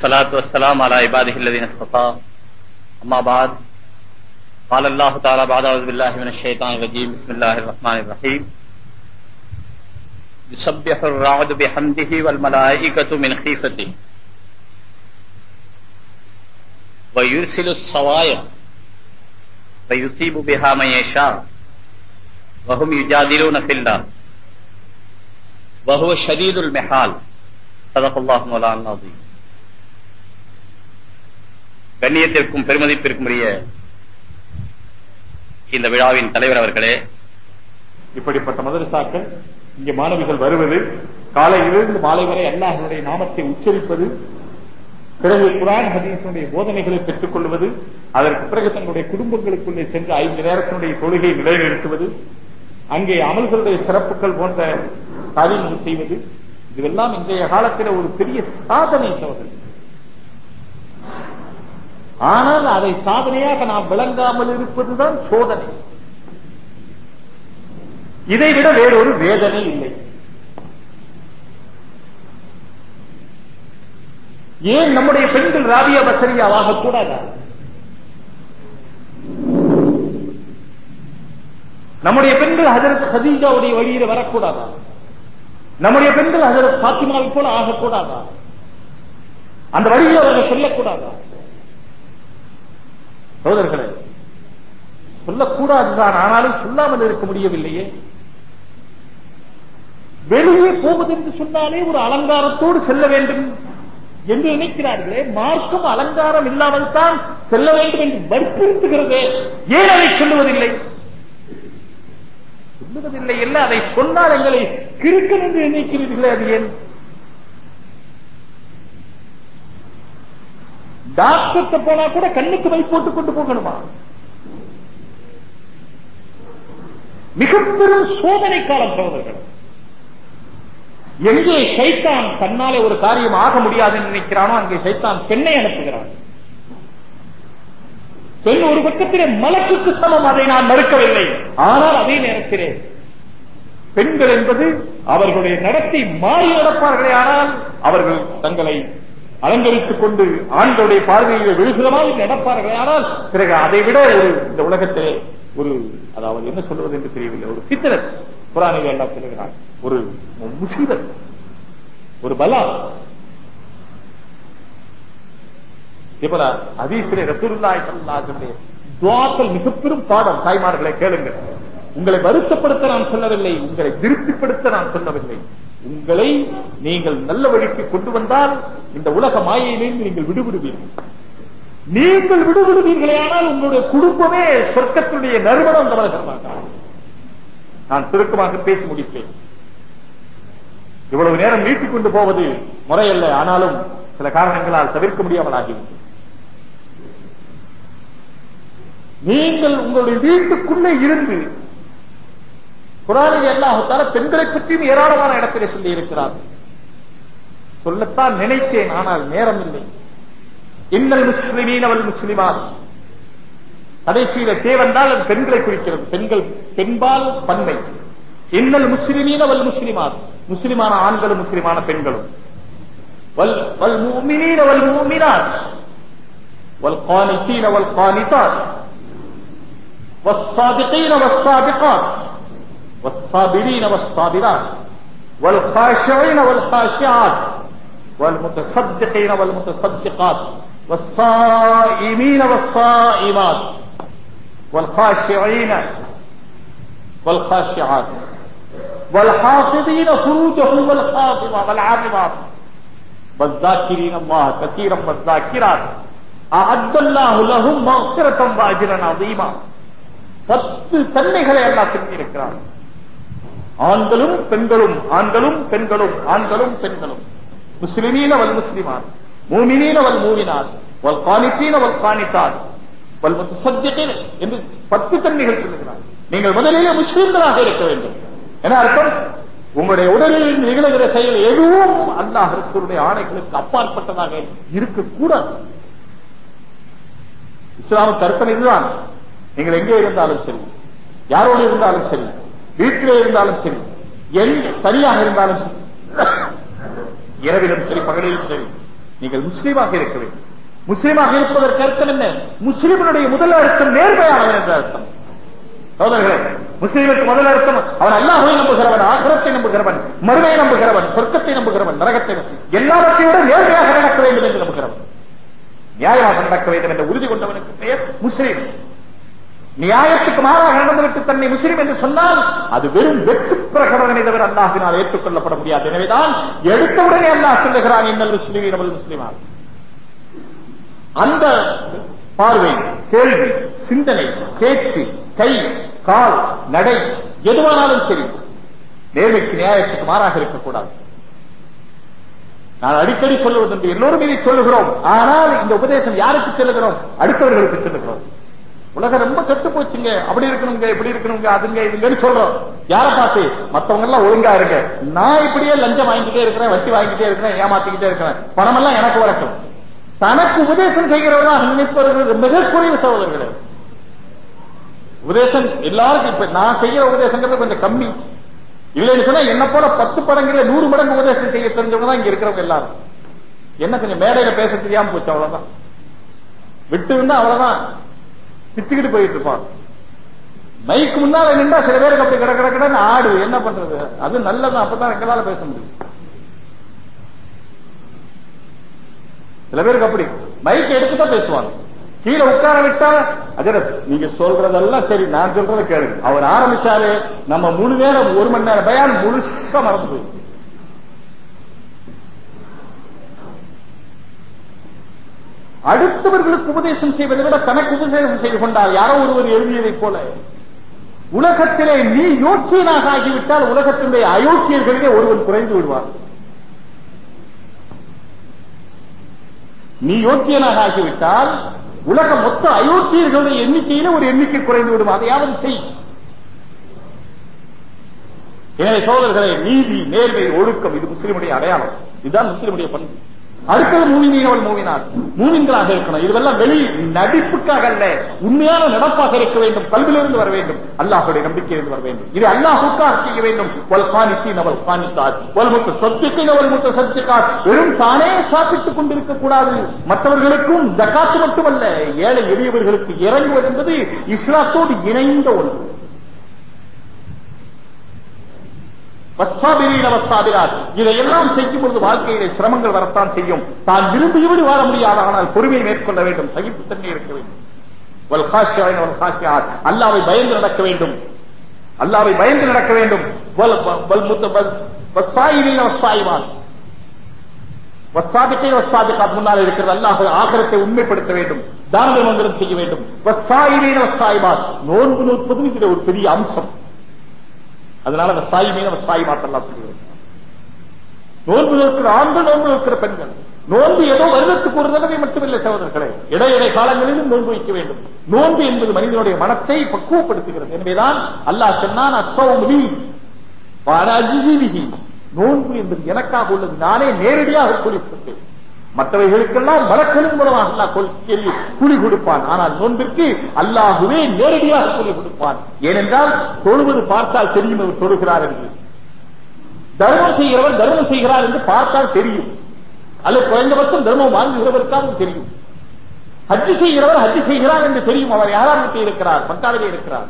والصلاة والسلام على عباده الذين اصطفى. أما بعد، قال الله تعالى بعد أعوذ بالله من الشيطان الرجيم. بسم الله الرحمن الرحيم. يسبح الرعد بحمده والملائكة من خيفته. ويرسل الصوايا ويصيب بها من يشاء. وهم يجادلون في الله. وهو شديد المحال. صدق الله مولانا العظيم. கண்ணியத்திற்கும் பெருமதிப்பிற்கும் உரிய இந்த விழாவின் தலைவர் அவர்களே. இப்படிப்பட்ட மதரசாக்கள் இங்கே மாணவிகள் வருவது காலையிலிருந்து மாலை வரை அல்லாஹனுடைய நாமத்தை உச்சரிப்பது பிறகு குரான் ஹதீசனுடைய போதனைகளை பெற்றுக் கொள்வது அதற்கு பிறகு தங்களுடைய குடும்பங்களுக்குள்ளே சென்று ஐந்து நேரத்தினுடைய தொழுகை நிலைநிறுத்துவது அங்கே அமல்களுடைய சிறப்புகள் போன்ற காரியங்கள் செய்வது இதுவெல்லாம் இன்றைய காலத்தில் ஒரு பெரிய சாதனை சோதனை ஆனால் அதை சாதனையாக நாம் விளங்காமல் இருப்பதுதான் சோதனை. இதை விட வேறொரு வேதனை இல்லை. ஏன் நம்முடைய பெண்கள் ராபியா பசரியாவாக கூடாதா? நம்முடைய பெண்கள் ஹசரத் ஹதீஜாவுடைய வழியில வரக்கூடாதா? நம்முடைய பெண்கள் ஹசரத் பாத்திமாவை போல ஆகக்கூடாதா? அந்த வழியில் அவர்கள் சொல்லக்கூடாதா? சோதர்களே சொல்லக்கூடாதுதான் ஆனாலும் சொல்லாமல் இருக்க முடியவில்லையே. வெளியே போவது என்று சொன்னாலே ஒரு அலங்காரத்தோடு செல்ல வேண்டும் என்று நினைக்கிறார்களே. மார்க்கம் அலங்காரம் இல்லாமல் தான் செல்ல வேண்டும் என்று வற்புறுத்துகிறதே. ஏன் அதை சொல்லுவதில்லை? சொல்லுவதில்லை என்ன அதை சொன்னால் எங்களை கிறுக்கன் என்று நினைக்கிறீர்களே அது ஏன்? டாக்டர்கிட்ட போனா கூட கண்ணுக்கு மை போட்டு கொண்டு போகணுமா? மிக பெரும் சோதனை காலம் சோதர்கள் எங்கே சைத்தான் தன்னாலே ஒரு காரியம் ஆக முடியாதுன்னு நினைக்கிறானோ அங்கே சைத்தான் பெண்ணை அனுப்புகிறான். பெண் ஒரு பக்கத்திலே மலக்குக்கு சமம் அதை நான் மறுக்கவில்லை. ஆனால் அதே நேரத்திலே பெண்கள் என்பது அவர்களுடைய நடத்தை மாறி நடப்பார்களே ஆனால் அவர்கள் தங்களை அலங்கரித்துக் கொண்டு ஆண்களுடைய பார்வையிலே விழுகிறமாக நடப்பார்கள் ஆனால் பிறகு அதை விட ஒரு இந்த உலகத்திலே ஒரு அதாவது என்ன சொல்வது என்று தெரியவில்லை. ஒரு சித்திரன் புராணிகள் எல்லாம் சொல்லுகிறார் ஒரு முசீதன் ஒரு பலா. இப்ப அதீசிலே ரசூலுல்லாய் சல்லாசனுடைய துவாக்கல் மிக பெரும் பாடம். தாய்மார்களை கேளுங்கள். உங்களை வருத்தப்படுத்த நான் சொல்லவில்லை. உங்களை திருப்திப்படுத்த நான் சொல்லவில்லை. உங்களை நீங்கள் நல்ல வழிக்கு கொண்டு வந்தால் இந்த உலக மாயையிலிருந்து நீங்கள் விடுபடுவீர்கள். நீங்கள் விடுபடுவீர்களே ஆனால் உங்களுடைய குடும்பமே சொர்க்கத்துடைய நறுமணம் தவறுகிறதாக நான் சுருக்கமாக பேசி முடிப்பேன். இவ்வளவு நேரம் நீட்டிக் கொண்டு போவது முறையல்ல ஆனாலும் சில காரணங்களால் தவிர்க்க முடியாமல் ஆகிவிட்டது நீங்கள் உங்களுடைய வீட்டுக்குள்ளே இருந்து குரானில் எல்லாத்தால பெண்களை பற்றியும் ஏராளமான இடத்திலே சொல்லி இருக்கிறார் சொல்லத்தான் நினைத்தேன் ஆனால் நேரம் இல்லை இன்னல் முஸ்லிமீன் அவள் முஸ்லிமான் கடைசியில தேவந்தால் அது பெண்களை குறிக்கிறது பெண்கள் பெண்பால் பன்மை இன்னல் முஸ்லிமீன் அவள் முஸ்லிமான் முஸ்லிமான ஆண்களும் முஸ்லிமான பெண்களும் والمؤمنين والمؤمنات والقانتين والقانتات والصادقين والصادقات والصابرين والصابرات والخاشعين والخاشعات والمتصدقين والمتصدقات والصائمين والصائمات والخاشعين والخاشعات والحافظين فروجهم والحافظات والعافظات والذاكرين الله كثيرا والذاكرات أعد الله لهم مغفرة وأجرا عظيما பத்து தன்மைகளை எல்லாம் சொல்லியிருக்கிறார் ஆண்களும் பெண்களும் ஆண்களும் பெண்களும் ஆண்களும் பெண்களும். முஸ்லிமீன வல் முஸ்லிமான் மூமினீன வல் மூமினார் வல் காணித்தீன வல் காணித்தார் வல் முத்தசத்தியீன என்று பத்து தன்மைகள் சொல்லுகிறார். நீங்கள் முதலிலே முஸ்லிம்களாக இருக்க வேண்டும். என அர்த்தம்? உங்களுடைய உடலில் நிகழ்கிற செயல் எதுவும் அல்லாஹ் ரசூலுடைய ஆணைகளுக்கு அப்பாற்பட்டதாக இருக்கக்கூடாது. இஸ்லாம கற்பனை இதுதான். நீங்கள் எங்கே இருந்தாலும் சரி யாரோடு இருந்தாலும் சரி வீட்டிலே இருந்தாலும் சரி என் தனியாக இருந்தாலும் சரி இரவிலும் சரி பகலிலும் சரி நீங்கள் முஸ்லீமாக இருக்க வேண்டும். முஸ்லீமாக இருப்பதற்கு அர்த்தம் என்ன? முஸ்லீமனுடைய முதல் அர்த்தம் நேர்மையானவன் என்ற அர்த்தம். சோதர்களே முஸ்லீமுக்கு முதல் அர்த்தம் அவன் அல்லாஹை நம்புகிறவன் ஆசிரத்தை நம்புகிறவன் மறுமையை நம்புகிறவன் சொர்க்கத்தை நம்புகிறவன் நரகத்தை எல்லாவற்றையும் விட நேர்மையாக நடக்க வேண்டும் என்று நம்புகிறவன். நியாயமாக நடக்க வேண்டும் என்ற உறுதி கொண்டவனுக்கு பெயர் முஸ்லீம். நியாயத்துக்கு மாறாக நடந்துவிட்டு தன்னை முஸ்லிம் என்று சொன்னால் அது வெறும் வெற்று பிரகடனை தவிர அல்லாஹினால் ஏற்றுக்கொள்ளப்பட முடியாது. எனவேதான் எடுத்தவுடனே அல்லாஹ் சொல்லுகிறான் இன்னல் முஸ்லிமீன் அவள் முஸ்லிமான் அந்த பார்வை கேள்வி சிந்தனை பேச்சு கை கால் நடை எதுவானாலும் சரி நேர்மைக்கு நியாயத்துக்கு மாறாக இருக்கக்கூடாது. நான் அடிக்கடி சொல்லுவதுண்டு எல்லோரும் இதை சொல்லுகிறோம். ஆனால் இந்த உபதேசம் யாருக்கு சொல்லுகிறோம்? அடுத்தவர்களுக்கு சொல்லுகிறோம். உலகம் ரொம்ப கெட்டு போச்சுங்க. அப்படி இருக்கணுங்க இப்படி இருக்கணுங்க அதுங்க இதுங்கன்னு சொல்றோம். யாரை பார்த்து? மத்தவங்க எல்லாம் ஒழுங்கா இருக்க நான் இப்படியே லஞ்சம் வாங்கிட்டே இருக்கிறேன் வட்டி வாங்கிட்டே இருக்கிறேன் ஏமாத்திக்கிட்டே இருக்கிறேன். பணம் எல்லாம் எனக்கு வரட்டும். தனக்கு உபதேசம் செய்கிறவர்களாக நினைப்பவர்கள் மிக குறைவு சகோதரர்களே. உபதேசம் எல்லாருக்கும் இப்ப நான் செய்யற உபதேசங்கிறது கொஞ்சம் கம்மி. இல்லைன்னு சொன்னா என்ன போல பத்து படங்கள நூறு மடங்கு உபதேசம் செய்ய தெரிஞ்சவங்க தான் இங்க இருக்கிறவங்க எல்லாரும். என்ன கொஞ்சம் மேடையில பேச தெரியாம போச்சு அவ்வளவுதான். விட்டு இருந்தா அவ்வளவுதான். பிச்சுக்கிட்டு போயிட்டு இருப்பான். மைக்கு முன்னால நின்றா சில பேருக்கு அப்படி கிட கிடக்கடன்னு ஆடு என்ன பண்றது? அது நல்லதான் அப்பதான் எங்களால பேச முடியும். சில பேருக்கு அப்படி. மைக் எடுத்துதான் பேசுவாங்க. கீழே உட்கார விட்டா அஜரத் நீங்க சொல்றதெல்லாம் சரி நான் சொல்றதை கேளுங்க. அவர் ஆரம்பிச்சாலே நம்ம மூணு நேரம் ஒரு மணி நேரம் பயான் முழுசா மறந்து போயிருக்கு அடுத்தவர்களுக்கு உபதேசம் செய்வதை விட தனக்கு உபதேசம் செய்து கொண்டார் யாரோ ஒருவர் எழுதியதைப் போல உலகத்திலே நீ யோக்கியனாக ஆகிவிட்டால் உலகத்தினுடைய அயோக்கியர்களிலே ஒருவன் குறைந்து விடுவார் நீ யோக்கியனாக ஆகிவிட்டால் உலக மொத்த அயோக்கியர்களுடைய எண்ணிக்கையில ஒரு எண்ணிக்கை குறைந்து விடும். அதையாவது செய். எனவே சோதர்களே நீதி நேர்மை ஒழுக்கம் இது முஸ்லிமுடைய அடையாளம். இதுதான் முஸ்லிமுடைய பண்பு. அடுத்தது அவள் மூவினார் மூவின்களாக இருக்கணும். இதுவெல்லாம் வெளி நடிப்புக்காக அல்ல. உண்மையான நடப்பாக இருக்க வேண்டும். கல்வியிலிருந்து வர வேண்டும். அல்லாஹுடைய நம்பிக்கையிலிருந்து வர வேண்டும். இது அல்லாஹுக்காக செய்ய வேண்டும். ஒல் காணித்தி அவள் காணித்தார் ஒல் முத்த சொத்துக்கை அவள் முத்த சத்துக்கார் வெறும் தானே சாப்பிட்டுக் கொண்டிருக்க கூடாது மற்றவர்களுக்கும் ஜக்காத்து மட்டுமல்ல. ஏழை எளியவர்களுக்கு இறங்குவது என்பது இஸ்லாத்தோடு இணைந்த ஒன்று. இதையெல்லாம் செய்யும் பொழுது வாழ்க்கையிலே சிரமங்கள் வரத்தான் செய்யும். தான் விரும்பியபடி வாழ முடியாது ஆனால் பொறுமையை மேற்கொள்ள வேண்டும் சகிப்புத்தன்மை இருக்க வேண்டும். வல் அல்லாவை பயந்து நடக்க வேண்டும். அல்லாவை பயந்து நடக்க வேண்டும். வல் முன்னால் இருக்கிறது. அல்லாஹ் ஆகரத்தை உண்மைப்படுத்த வேண்டும். தான மந்திரம் செய்ய வேண்டும். நோன்பு நோற்பதும் ஒரு பெரிய அம்சம். அதனால அந்த சாய் மீன் அவர் சாய் மாத்தெல்லாம் நோன்பு நோக்கிற ஆண்கள் நோன்பு நோக்கிற பெண்கள். நோன்பு ஏதோ வருடத்துக்கு ஒரு தடவை மட்டுமில்லை சகோதரர்களே. இடையிடை காலங்களிலும் நோன்பு வைக்க வேண்டும். நோன்பு என்பது மனிதனுடைய மனத்தை பக்குவப்படுத்துகிறது. எனவேதான் அல்லாஹ் சொன்னான் அசௌமி நோன்பு என்பது எனக்காக உள்ளது. நானே நேரடியாக குறிப்பிட்டேன் மற்றவைகளுக்கெல்லாம் மலக்களின் மூலமாக அல்லா கூலி கொடுப்பான். ஆனால் நோன்பிற்கு அல்லாஹுவே நேரடியாக கூலி கொடுப்பான். ஏனென்றால் தொழுவது பார்த்தால் தெரியும் அவர் தொழுகிறார் என்று. தர்மம் செய்கிறவர் தர்மம் செய்கிறார் என்று பார்த்தால் தெரியும். அல்லது குறைந்தபட்சம் தர்மம் வாங்குகிறவருக்காகவும் தெரியும். ஹஜ்ஜு செய்கிறவர் ஹஜ்ஜு செய்கிறார் என்று தெரியும். அவர் யாராவது இருக்கிறார்? மக்காவிலே இருக்கிறார்.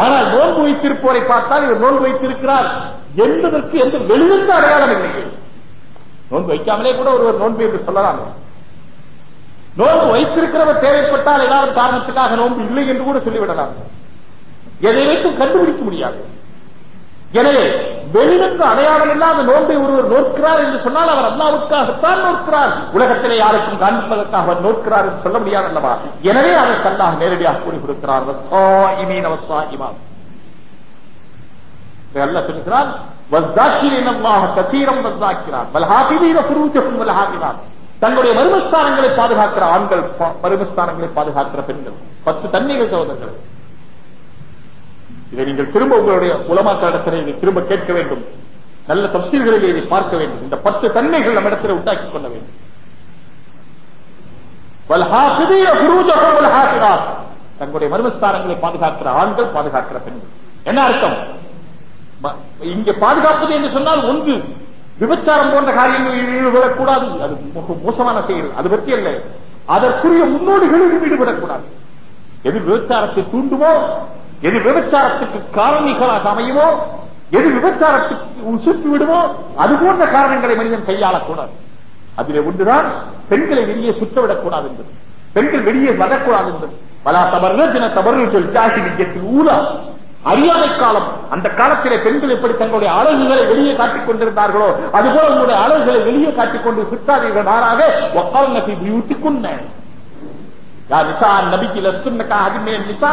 ஆனால் நோன்பு வைத்திருப்போரை பார்த்தால் இவர் நோன்பு வைத்திருக்கிறார் என்பதற்கு எந்த வெளிவந்த அடையாளம் இல்லை. நோன்பு வைக்காமலே கூட ஒருவர் நோன்பு என்று சொல்லலாம். நோன்பு வைத்திருக்கிறவர் தேவைப்பட்டால் ஏதாவது காரணத்துக்காக நோன்பு இல்லை என்று கூட சொல்லிவிடலாம். எதை வைத்தும் கண்டுபிடிக்க முடியாது. எனவே வெளியிலிருந்து அடையாளம் இல்லாத நோன்பை ஒருவர் நோக்கிறார் என்று சொன்னால் அவர் அல்லாவுக்காகத்தான் நோக்கிறார். உலகத்திலே யாருக்கும் காண்பிப்பதற்காக அவர் நோக்கிறார் என்று சொல்ல முடியாது அல்லவா? எனவே அதற்கு அல்லாஹ் நேரடியாக கூறி கொடுக்கிறார். அல்லாஹ் சொல்லுகிறார் தங்களுடைய மருமஸ்தானங்களை பாதுகாக்கிற ஆண்கள் மருமஸ்தானங்களை பாதுகாக்கிற பெண்கள். பத்து தன்மைகள் சகோதரர்கள். இதை நீங்கள் திரும்ப உங்களுடைய உலமாக்களிடத்தில் திரும்ப கேட்க வேண்டும். நல்ல தப்சீல்களில் இதை பார்க்க வேண்டும். இந்த பத்து தன்மைகள் நம்மிடத்தில் உண்டாக்கிக் கொள்ள வேண்டும். தங்களுடைய மருமஸ்தானங்களை பாதுகாக்கிற ஆண்கள் பாதுகாக்கிற பெண்கள். என்ன அர்த்தம்? இங்க பாதுகாப்பது என்று சொன்னால் ஒன்று விபச்சாரம் போன்ற காரியங்களில் ஈடுபடக்கூடாது அது மோசமான செயல் அது பற்றி அல்ல. அதற்குரிய முன்னோடிகளிலும் ஈடுபடக்கூடாது. எது விபச்சாரத்தை தூண்டுமோ? எது விபச்சாரத்துக்கு காரணிகளாக அமையுமோ? எது விபச்சாரத்துக்கு உசுப்பி விடுமோ? அது போன்ற காரணங்களை மனிதன் கையாளக்கூடாது. அதிலே ஒன்றுதான் பெண்களை வெளியே சுற்றவிடக்கூடாது என்பது. பெண்கள் வெளியே வரக்கூடாது என்பது. பலா தவறு தவறு சொல் ஜாகிரியத்தில் ஊரா அறியாமை காலம் அந்த காலத்திலே பெண்கள் எப்படி தங்களுடைய அழகுகளை வெளியே காட்டிக் கொண்டிருந்தார்களோ அதுபோல உங்களுடைய அழகுகளை வெளியே காட்டிக் கொண்டு சுற்றாதீர்கள் மாறாக ஒக்கால் நபி பியூட்டி குன்ன நிசா நபிக்கு லஸ்துன்னக்கா அதுமே நிசா.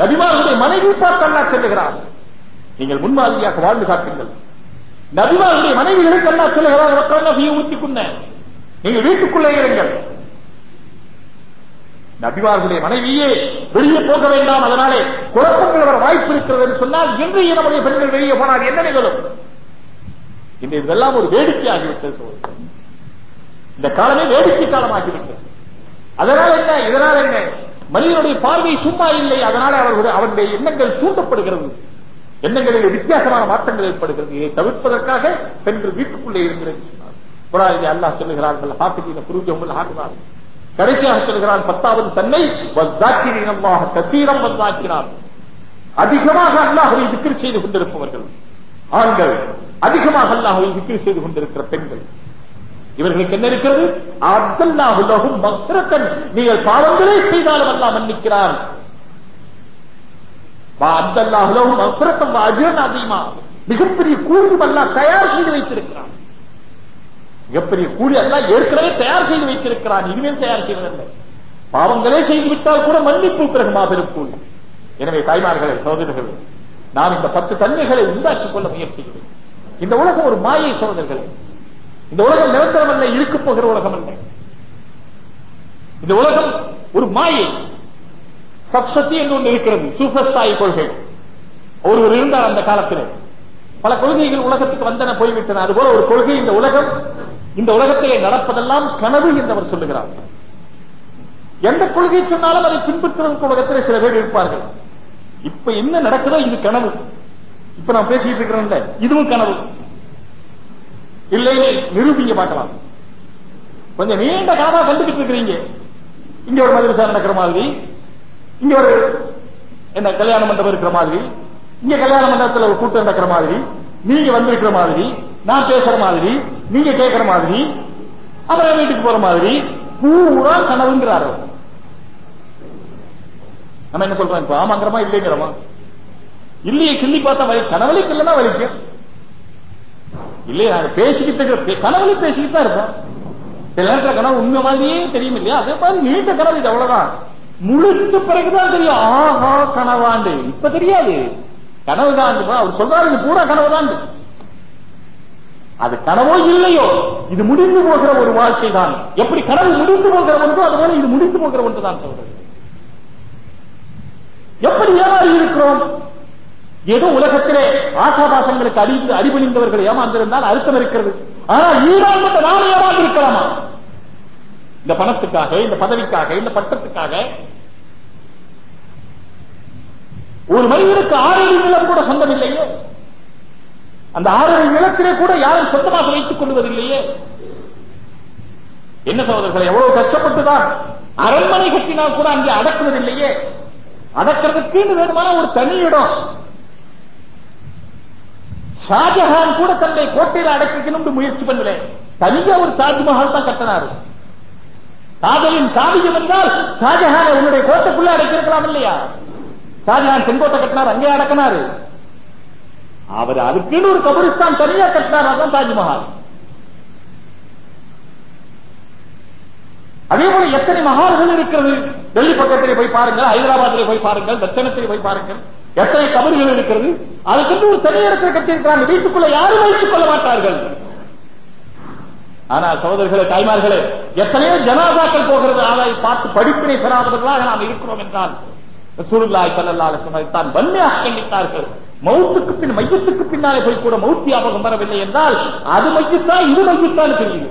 நபிமார்களுடைய மனைவி பார்த்து அல்லா சொல்லுகிறார். நீங்கள் முன்மாதிரியாக வாழ்ந்து காட்டுங்கள். நபிமார்களுடைய மனைவிகளுக்கு அல்லா சொல்லுகிறார் ஒக்கால் நபியை ஊத்திக்குன்ன. நீங்கள் வீட்டுக்குள்ளே இருங்கள். நபிமார்களுடைய மனைவியே வெளியே போக வேண்டாம் அதனாலே குழப்பங்கள் வர வாய்ப்பு இருக்கிறது என்று சொன்னால் இன்றைய நம்முடைய பெண்கள் வெளியே போனால் என்ன நிகழும்? இந்த இதெல்லாம் ஒரு வேடிக்கை ஆகிவிட்டது இந்த காலமே வேடிக்கை காலம் ஆகிவிட்டது. அதனால் என்ன? இதனால் என்ன? மனிதனுடைய பார்வை சும்மா இல்லை அதனால அவர்களுடைய அவருடைய எண்ணங்கள் தூண்டப்படுகிறது. எண்ணங்களில் வித்தியாசமான மாற்றங்கள் ஏற்படுகிறது. இதை தவிர்ப்பதற்காக பெண்கள் வீட்டுக்குள்ளே இருக்கிறது சொன்னார். அல்லாஹ் சொல்லுகிறார்கள் ஹாஃபிதீன குருஜமுல் ஹாஃபிதார்கள் கடைசியாக சொல்கிறான் பத்தாவது தன்னை அல்லாஹ் கசீரம் வந்தாக்கினார் அதிகமாக அல்லாஹுவை விக்கிரி செய்து கொண்டிருப்பவர்கள் ஆண்கள் அதிகமாக அல்லாஹுவை விக்கிரி செய்து கொண்டிருக்கிற பெண்கள். இவர்களுக்கு என்ன இருக்கிறது? அப்தல்லாஹுலகும் மக்ரத்தன் நீங்கள் பாவங்களே செய்தாலும் அல்லாஹ் மன்னிக்கிறான். அப்தல்லாஹுலகும் மக்ரத்தம் அஜன் அதிகமா மிகப்பெரிய கூலியும் அல்லாஹ் தயார் செய்து வைத்திருக்கிறான். மிகப்பெரிய கூலி எல்லாம் ஏற்கனவே தயார் செய்து வைத்திருக்கிறான். இனிமேல் தயார் செய்வதில்லை. பாவங்களே செய்துவிட்டால் கூட மன்னிப்பு பிறகு மாபெரும் கூலி. எனவே தாய்மார்களே சகோதரர்களே நாம் இந்த பத்து தன்மைகளை உண்டாக்கிக் கொள்ள முயற்சி இந்த உலகம் ஒரு மாயை சோதர்கள் இந்த உலகம் நிரந்தரம் அல்ல இருக்கு போகிற உலகம் அல்ல. இந்த உலகம் ஒரு மாயை. சப்சக்தி என்று ஒன்று இருக்கிறது சூப்பர்ஸ்தாய் கொள்கை. ஒருவர் இருந்தார் அந்த காலத்தில். பல கொள்கைகள் உலகத்துக்கு வந்தன போய்விட்டன. அதுபோல ஒரு கொள்கை இந்த உலகம் இந்த உலகத்திலே நடப்பதெல்லாம் கனவு என்று சொல்லுகிறார். எந்த கொள்கை சொன்னாலும் அதை பின்பற்றுவதற்கு உலகத்திலே சில பேர் இருப்பார்கள். இப்ப என்ன நடக்குதோ இது கனவு. இப்ப நான் பேசிட்டு இருக்கிறேன்ல இதுவும் கனவு. இல்லை நிரூபிங்க பார்க்கலாம். கொஞ்சம் நீண்ட காலமா கண்டுகிட்டு இருக்கிறீங்க. இங்க ஒரு மதுரசா நடக்கிற மாதிரி இங்க ஒரு என்ன கல்யாண மண்டபம் இருக்கிற மாதிரி இங்க கல்யாண மண்டபத்துல ஒரு கூட்டம் நடக்கிற மாதிரி நீங்க வந்திருக்கிற மாதிரி நான் பேசுற மாதிரி நீங்க கேட்கிற மாதிரி அப்புறம் வீட்டுக்கு போற மாதிரி பூரா கனவுங்கிறார் நம்ம என்ன சொல்றோம்? இப்ப ஆமாங்கிறமா இல்லைங்கிறமா இல்லையே கிள்ளி பார்த்தா வலி கனவுலே கிள்ளனா வலிக்கும் இல்லையே? நாங்க பேசிக்கிட்டு இருக்கிற கனவுல பேசிக்கிட்டு தான் இருக்கோம். சில நேரத்தில் கனவு உண்மை மாதிரியே தெரியும் இல்லையா? அதே மாதிரி நீண்ட கனவு இது அவ்வளவுதான். முழுத்த பிறகுதான் தெரியும். ஆஹா கனவாண்டு. இப்ப தெரியாது. கனவு தான் அவர் சொல்றாரு இது பூரா கனவு தான் அது கனவோ இல்லையோ? இது முடிந்து போகிற ஒரு வாழ்க்கை தான் எப்படி கனவு முடிந்து போகிற ஒன்றோ அதுபோல இது முடிந்து போகிற ஒன்று தான் சொல்றது. எப்படி ஏமாறி இருக்கிறோம்? ஏதோ உலகத்திலே ஆசாபாசங்களுக்கு அடி அடிபணிந்தவர்கள் ஏமாந்திருந்தால் அர்த்தம் இருக்கிறது. ஆனால் ஈரான் மட்டும் நாம ஏமாந்து இருக்கலாமா இந்த பணத்துக்காக இந்த பதவிக்காக இந்த பட்டத்துக்காக. ஒரு மனிதனுக்கு ஆறு நிலம் கூட சொந்தம் இல்லையே? அந்த ஆறு நிலத்திலே கூட யாரும் சொந்தமாக வைத்துக் கொள்வதில்லையே. என்ன சகோதரர்களை எவ்வளவு கஷ்டப்பட்டுதான் அரண்மனை கட்டினால் கூட அங்கே அடக்குவதில்லையே. அடக்கிறதுக்கு வேணுமான ஒரு தனி இடம். ஷாஜஹான் கூட தன்னை கோட்டையில அடக்கிக்கணும் முயற்சி பண்ணல. தனியா ஒரு தாஜ்மஹால் தான் கட்டினாரு. காதலின் காவியம் என்றால் ஷாஜஹான் உன்னுடைய கோட்டைக்குள்ள அடக்கியிருக்கலாம் இல்லையா? ஷாஜஹான் செங்கோட்டை கட்டினார் அங்கே அடக்கினாரு. அவர் அதுக்குன்னு ஒரு கபரிஸ்தான் தனியா கட்டினார் அதான் தாஜ்மஹால். அதே போல எத்தனை மகால்கள் இருக்கிறது? டெல்லி பக்கத்திலே போய் பாருங்கள் ஹைதராபாத்திலே போய் பாருங்கள் தட்சணத்திலே போய் பாருங்கள். எத்தனை கபர்கள் இருக்கிறது? அதுக்கு ஒரு தனி இடத்தில் கட்டியிருக்கிறாங்க. வீட்டுக்குள்ள யாரும் வைத்துக் கொள்ள மாட்டார்கள். ஆனா சகோதரர்களே தாய்மார்களே எத்தனையோ ஜனாதாக்கள் போகிறது. அதை பார்த்து படிப்பினை பெறாதவர்களாக நாம் இருக்கிறோம் என்றால் ரசூலுல்லாஹி ஸல்லல்லாஹு அலைஹி வஸல்லம் தான் வன்மையாக கண்டித்தார்கள் மௌத்துக்கு பின் மையத்துக்கு பின்னாலே போய் கூட மௌத் ஞாபகம் வரவில்லை என்றால் அது மையத்தான் இது மையத்தான் தெரியுது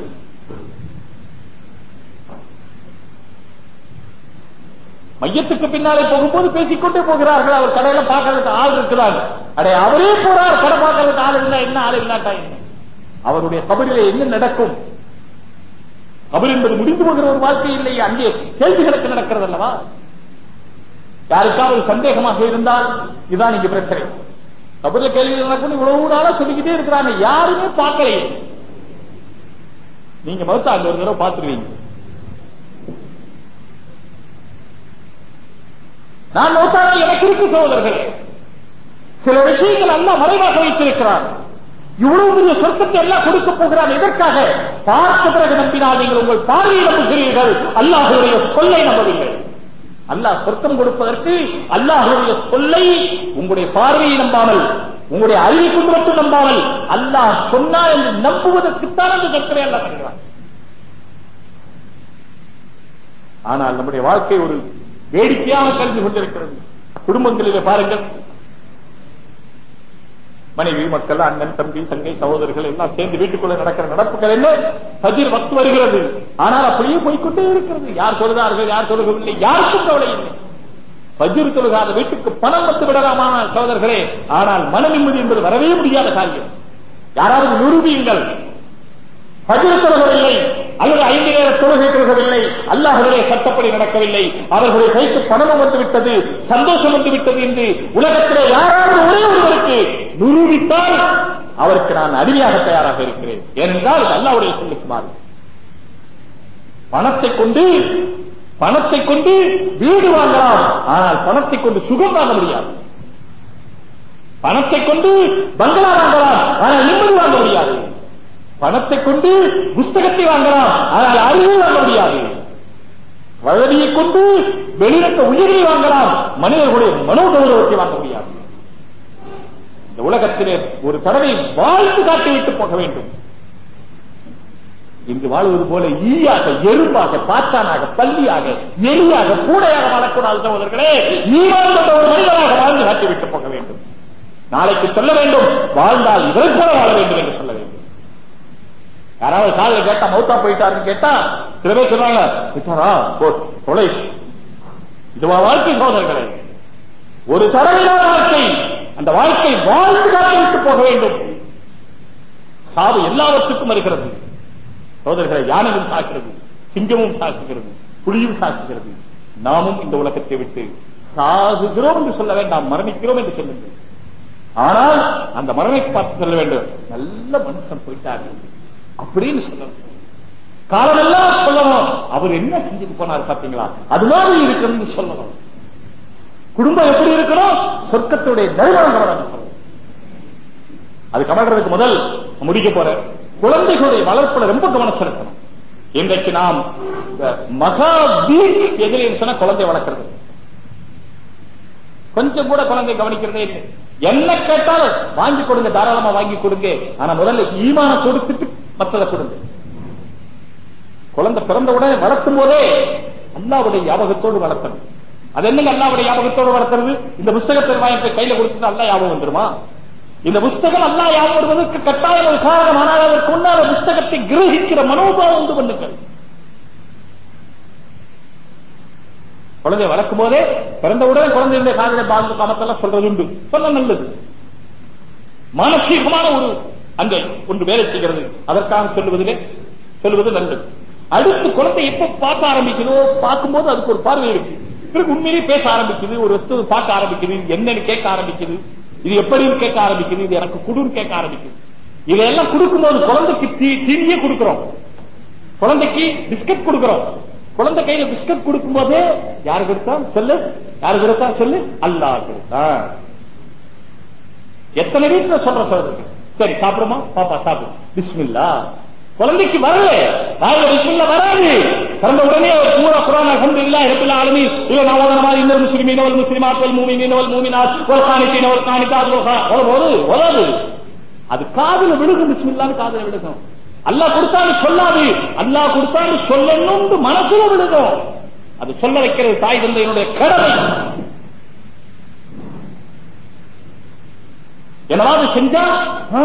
மையத்துக்கு பின்னாலே போகும்போது பேசிக்கொண்டே போகிறார்கள். அவர் கடையில பார்க்கறதுக்கு ஆள் இருக்கிறார். அடே அவரே போறார். கடை பார்க்கறதுக்கு ஆள் இல்லை என்ன ஆள் இல்லாட்டா என்ன அவருடைய கபரிலே என்ன நடக்கும்? கபர் என்பது முடிந்து போகிற ஒரு வாழ்க்கை இல்லையே. அங்கே கேள்விகளுக்கு நடக்கிறது அல்லவா யாருக்காவது சந்தேகமாக இருந்தால் இதுதான் இங்க பிரச்சனை. கபர்ல கேள்வி நடக்கும் இவ்வளவு நாளா சொல்லிக்கிட்டே இருக்கிறாங்க. யாருமே பார்க்கலையே நீங்க மறுத்தா அங்க ஒரு தடவை பார்த்துருவீங்க. நான் நோத்தான எனக்கு இருக்கு சகோதரர்களே. சில விஷயங்கள் அல்ல மறைவாக வைத்திருக்கிறார். இவ்வளவு பெரிய சொர்க்கத்தை எல்லாம் கொடுக்க போகிறார் எதற்காக? பார்த்த பிறகு நம்பினால் நீங்கள் உங்கள் பார்வையை நம்புகிறீர்கள். அல்லாஹுடைய சொல்லை நம்பவில்லை அல்லாஹ் சொர்க்கம் கொடுப்பதற்கு அல்லாஹுடைய சொல்லை உங்களுடைய பார்வையை நம்பாமல் உங்களுடைய அறிவை கொண்டு மட்டும் நம்பாமல் அல்லாஹ் சொன்னா என்று நம்புவதற்குத்தான் அந்த சொற்களை அல்லாஹ் தருகிறார் ஆனால் நம்முடைய வாழ்க்கை ஒரு வேடிக்கையாக கல்வி கொண்டிருக்கிறது. குடும்பங்களிலே பாருங்கள் மனைவி மக்கள் அண்ணன் தம்பி தங்கை சகோதரர்கள் எல்லாம் சேர்ந்து வீட்டுக்குள்ள நடக்கிற நடப்புகள் என்ன? சதிர் வக்து வருகிறது. ஆனால் அப்படியே போய்கொண்டே இருக்கிறது. யார் சொல்கிறார்கள் யார் சொல்லுகவில்லை யாருக்கும் கவலை இல்லை. பஜிர் தொழுகாத வீட்டுக்கு பணம் வந்து விடலாமான சகோதரர்களே? ஆனால் மன நிம்மதி என்பது வரவே முடியாத காரியம். யாராவது நிரூபியுங்கள். பஜிர் தொழுகவில்லை அல்லது ஐந்து நேர தொழுகை தொழுகவில்லை அல்லாஹுடைய சட்டப்படி நடக்கவில்லை. அவர்களுடைய கைக்கு பணமும் வந்துவிட்டது சந்தோஷம் வந்து விட்டது என்று உலகத்திலே யாராவது ஒரே ஒருவருக்கு நிரூபித்தால் அவருக்கு நான் அடிமையாக தயாராக இருக்கிறேன். ஏனென்றால் இது அல்லாவுடைய சொல்லுக்கு மாறு பணத்தை கொண்டு பணத்தை கொண்டு வீடு வாங்கலாம். ஆனால் பணத்தை கொண்டு சுகம் வாங்க முடியாது. பணத்தை கொண்டு பங்களா வாங்கலாம். ஆனால் நிம்மதி வாங்க முடியாது. பணத்தை கொண்டு புஸ்தகத்தை வாங்கலாம். ஆனால் அறிவு வாங்க முடியாது. வசதியை கொண்டு வெளியிட்ட உயிரை வாங்கலாம். மனிதர்களுடைய மனோகௌரவத்தை வாங்க முடியாது. இந்த உலகத்திலே ஒரு தடவை வாழ்த்து காட்டிவிட்டு போக வேண்டும். இங்கு வாழ்வது போல ஈயாக எறும்பாக பாச்சானாக பள்ளியாக எலியாக பூடையாக வாழக்கூடாது சகோதரர்களே. நீ வாழ்ந்த ஒரு மனிதனாக வாழ்ந்து காட்டிவிட்டு போக வேண்டும். நாளைக்கு சொல்ல வேண்டும் வாழ்ந்தால் இவரை போல வாழ வேண்டும் என்று சொல்ல வேண்டும். யாராவது காலையில் கேட்டா மௌத்தா போயிட்டாருன்னு கேட்டா சில பேர் சொன்னாங்க விட்டாரா? போ இதுவா வாழ்க்கை சோதர்களே ஒரு தடவையான வாழ்க்கை. அந்த வாழ்க்கை வாழ்ந்து காட்டிவிட்டு போக வேண்டும். சாவு எல்லாவற்றுக்கும் வருகிறது. சோதர்களை யானையும் சாக்கிறது சிங்கமும் சாக்குகிறது புலியும் சாக்குகிறது நாமும் இந்த உலகத்தை விட்டு சாகுகிறோம் என்று சொல்ல வேண்டாம் மரணிக்கிறோம் என்று சொல்லுங்கள். ஆனால் அந்த மரணை பார்த்து சொல்ல வேண்டும். நல்ல மனுஷன் போயிட்டார்கள் அப்படின்னு சொல்லணும். காலமெல்லாம் சொல்லணும். அவர் என்ன செஞ்சுட்டு போனார் பாத்தீங்களா? அது மாதிரி இருக்கணும்னு சொல்லணும். குடும்பம் எப்படி இருக்கணும்? சொர்க்கத்துடைய நிறுவனம் சொல்லணும். அது கமல்றதுக்கு முதல் முடிக்க போற. குழந்தைகளுடைய வளர்ப்புல ரொம்ப கவனம் செலுத்தணும். இன்றைக்கு நாம் மகா வீக் எதிரின்னு சொன்னா குழந்தை வளர்க்கிறது. கொஞ்சம் கூட குழந்தை கவனிக்கிறதே இல்லை. என்ன கேட்டாலும் வாங்கி கொடுங்க தாராளமா வாங்கி கொடுங்க. ஆனா முதல்ல ஈமான கொடுத்துட்டு மற்றதை கொடுங்க குழந்தை பிறந்த உடனே வளர்த்தும் போதே அல்லாவுடைய ஞாபகத்தோடு வளர்த்தணும் அது என்னங்க அல்லாவுடைய ஞாபகத்தோடு வளர்த்துறது இந்த புஸ்தகத்தை வாங்கி கையில கொடுத்துட்டு அல்லா ஞாபகம் வந்துருமா? இந்த புஸ்தகம் அல்லா ஞாபகம் வருவதற்கு கட்டாயம் ஒரு காரணம் ஆனால் அதற்கு உண்டான புஸ்தகத்தை கிரகிக்கிற மனோபாவம் உண்டு பண்ணுங்கள். குழந்தை வளர்க்கும் போதே பிறந்த உடனே குழந்தையுடைய காதலை பாந்து காமத்தெல்லாம் சொல்றது உண்டு. சொல்ல நல்லது. மானசீகமான ஒரு அங்கே ஒன்று வேலை செய்கிறது. அதற்காக சொல்லுவதிலே சொல்லுவது நல்லது அடுத்து குழந்தை எப்ப பார்க்க ஆரம்பிக்குதோ பார்க்கும்போது அதுக்கு ஒரு பார்வை இருக்கு. பிறகு உண்மையிலே பேச ஆரம்பிக்குது ஒரு வஸ்து பார்க்க ஆரம்பிக்குது என்னன்னு கேட்க ஆரம்பிக்குது. இது எப்படின்னு கேட்க ஆரம்பிக்குது இது எனக்கு குடுன்னு கேட்க ஆரம்பிக்குது. இதையெல்லாம் கொடுக்கும்போது குழந்தைக்கு தீனியே கொடுக்கிறோம். குழந்தைக்கு பிஸ்கட் கொடுக்கிறோம். குழந்தை கையில பிஸ்கட் கொடுக்கும் போதே யாரு கொடுத்தா சொல்லு. யாரு கொடுத்தா சொல்லு. அல்லா கொடுத்தா எத்தனை வீட்டுல சொல்ற சொல்றது சரி சாப்பிடுமா? பாப்பா சாப்பிடு. பிஸ்மில்லா. குழந்தைக்கு வரல. வாயில பிஸ்மில்லா வராது. பிறந்த உடனே பூரா குரான் அல்ஹம்து இல்லா ரப்பில் ஆலமீன். இல்ல நான் இன்னொரு முஸ்லிமீன் வல் முஸ்லிமாத் வல் மூமினீன் ஒரு மூமினாத் ஒரு கானிதீன் வல் காணிக்கா அது ஒரு வராது. அது காதுல விழுகும் பிஸ்மில்லான்னு காதுல விழுகும். அல்லாஹ் கொடுத்தான்னு சொல்லாது. அல்லாஹ் கொடுத்தான்னு சொல்லணும்னு மனசுல விழுகும். அது சொல்ல வைக்கிறது தாய் தந்தையினுடைய கடமை. என்னவாவது செஞ்சா?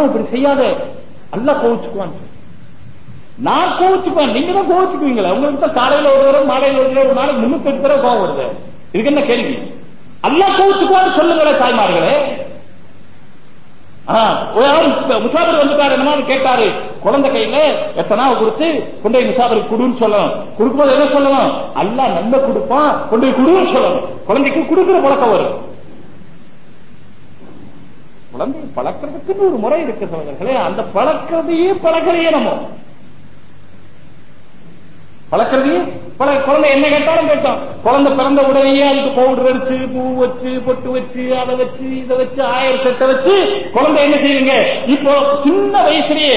இப்படி செய்யாத. அல்ல கோவிச்சுக்குவான். நான் கோவிச்சுக்குவேன். நீங்க தான் கோவிச்சுக்குவீங்களா. உங்களுக்கு தான் காலையில ஒரு தடவை மாலையில ஒரு தடவை ஒரு நாளைக்கு முன்னூத்தி எட்டு தடவை கோவம் வருது. இதுக்கு என்ன கேள்வி? அல்ல கோவிச்சுக்குவான்னு சொல்லுங்களே தாய்மார்களே. முசாபர் வந்துட்டாரு. என்னமா கேட்டாரு? குழந்தை கையில எத்தனா கொடுத்து கொண்டு போய் முசாபர் குடுன்னு சொல்லணும். கொடுக்கும்போது என்ன சொல்லணும்? அல்லா நல்ல கொடுப்பான். கொண்டு போய் குடுன்னு சொல்லணும். குழந்தைக்கு கொடுக்குற பழக்கம் வரும். குழந்தை பழக்கிறதுக்குன்னு ஒரு முறை இருக்கு சகோதரர்களே. அந்த பழக்கிறதையே பழக்கலையே நம்ம. பழக்கிறதையே பல குழந்தை என்ன கேட்டாலும் கேட்டோம் குழந்தை பிறந்த உடனேயே அதுக்கு பவுடர் அடிச்சு பூ வச்சு பொட்டு வச்சு அதை வச்சு இதை வச்சு ஆயிரம் செட்டை வச்சு குழந்தை என்ன செய்வீங்க இப்போ சின்ன வயசுலயே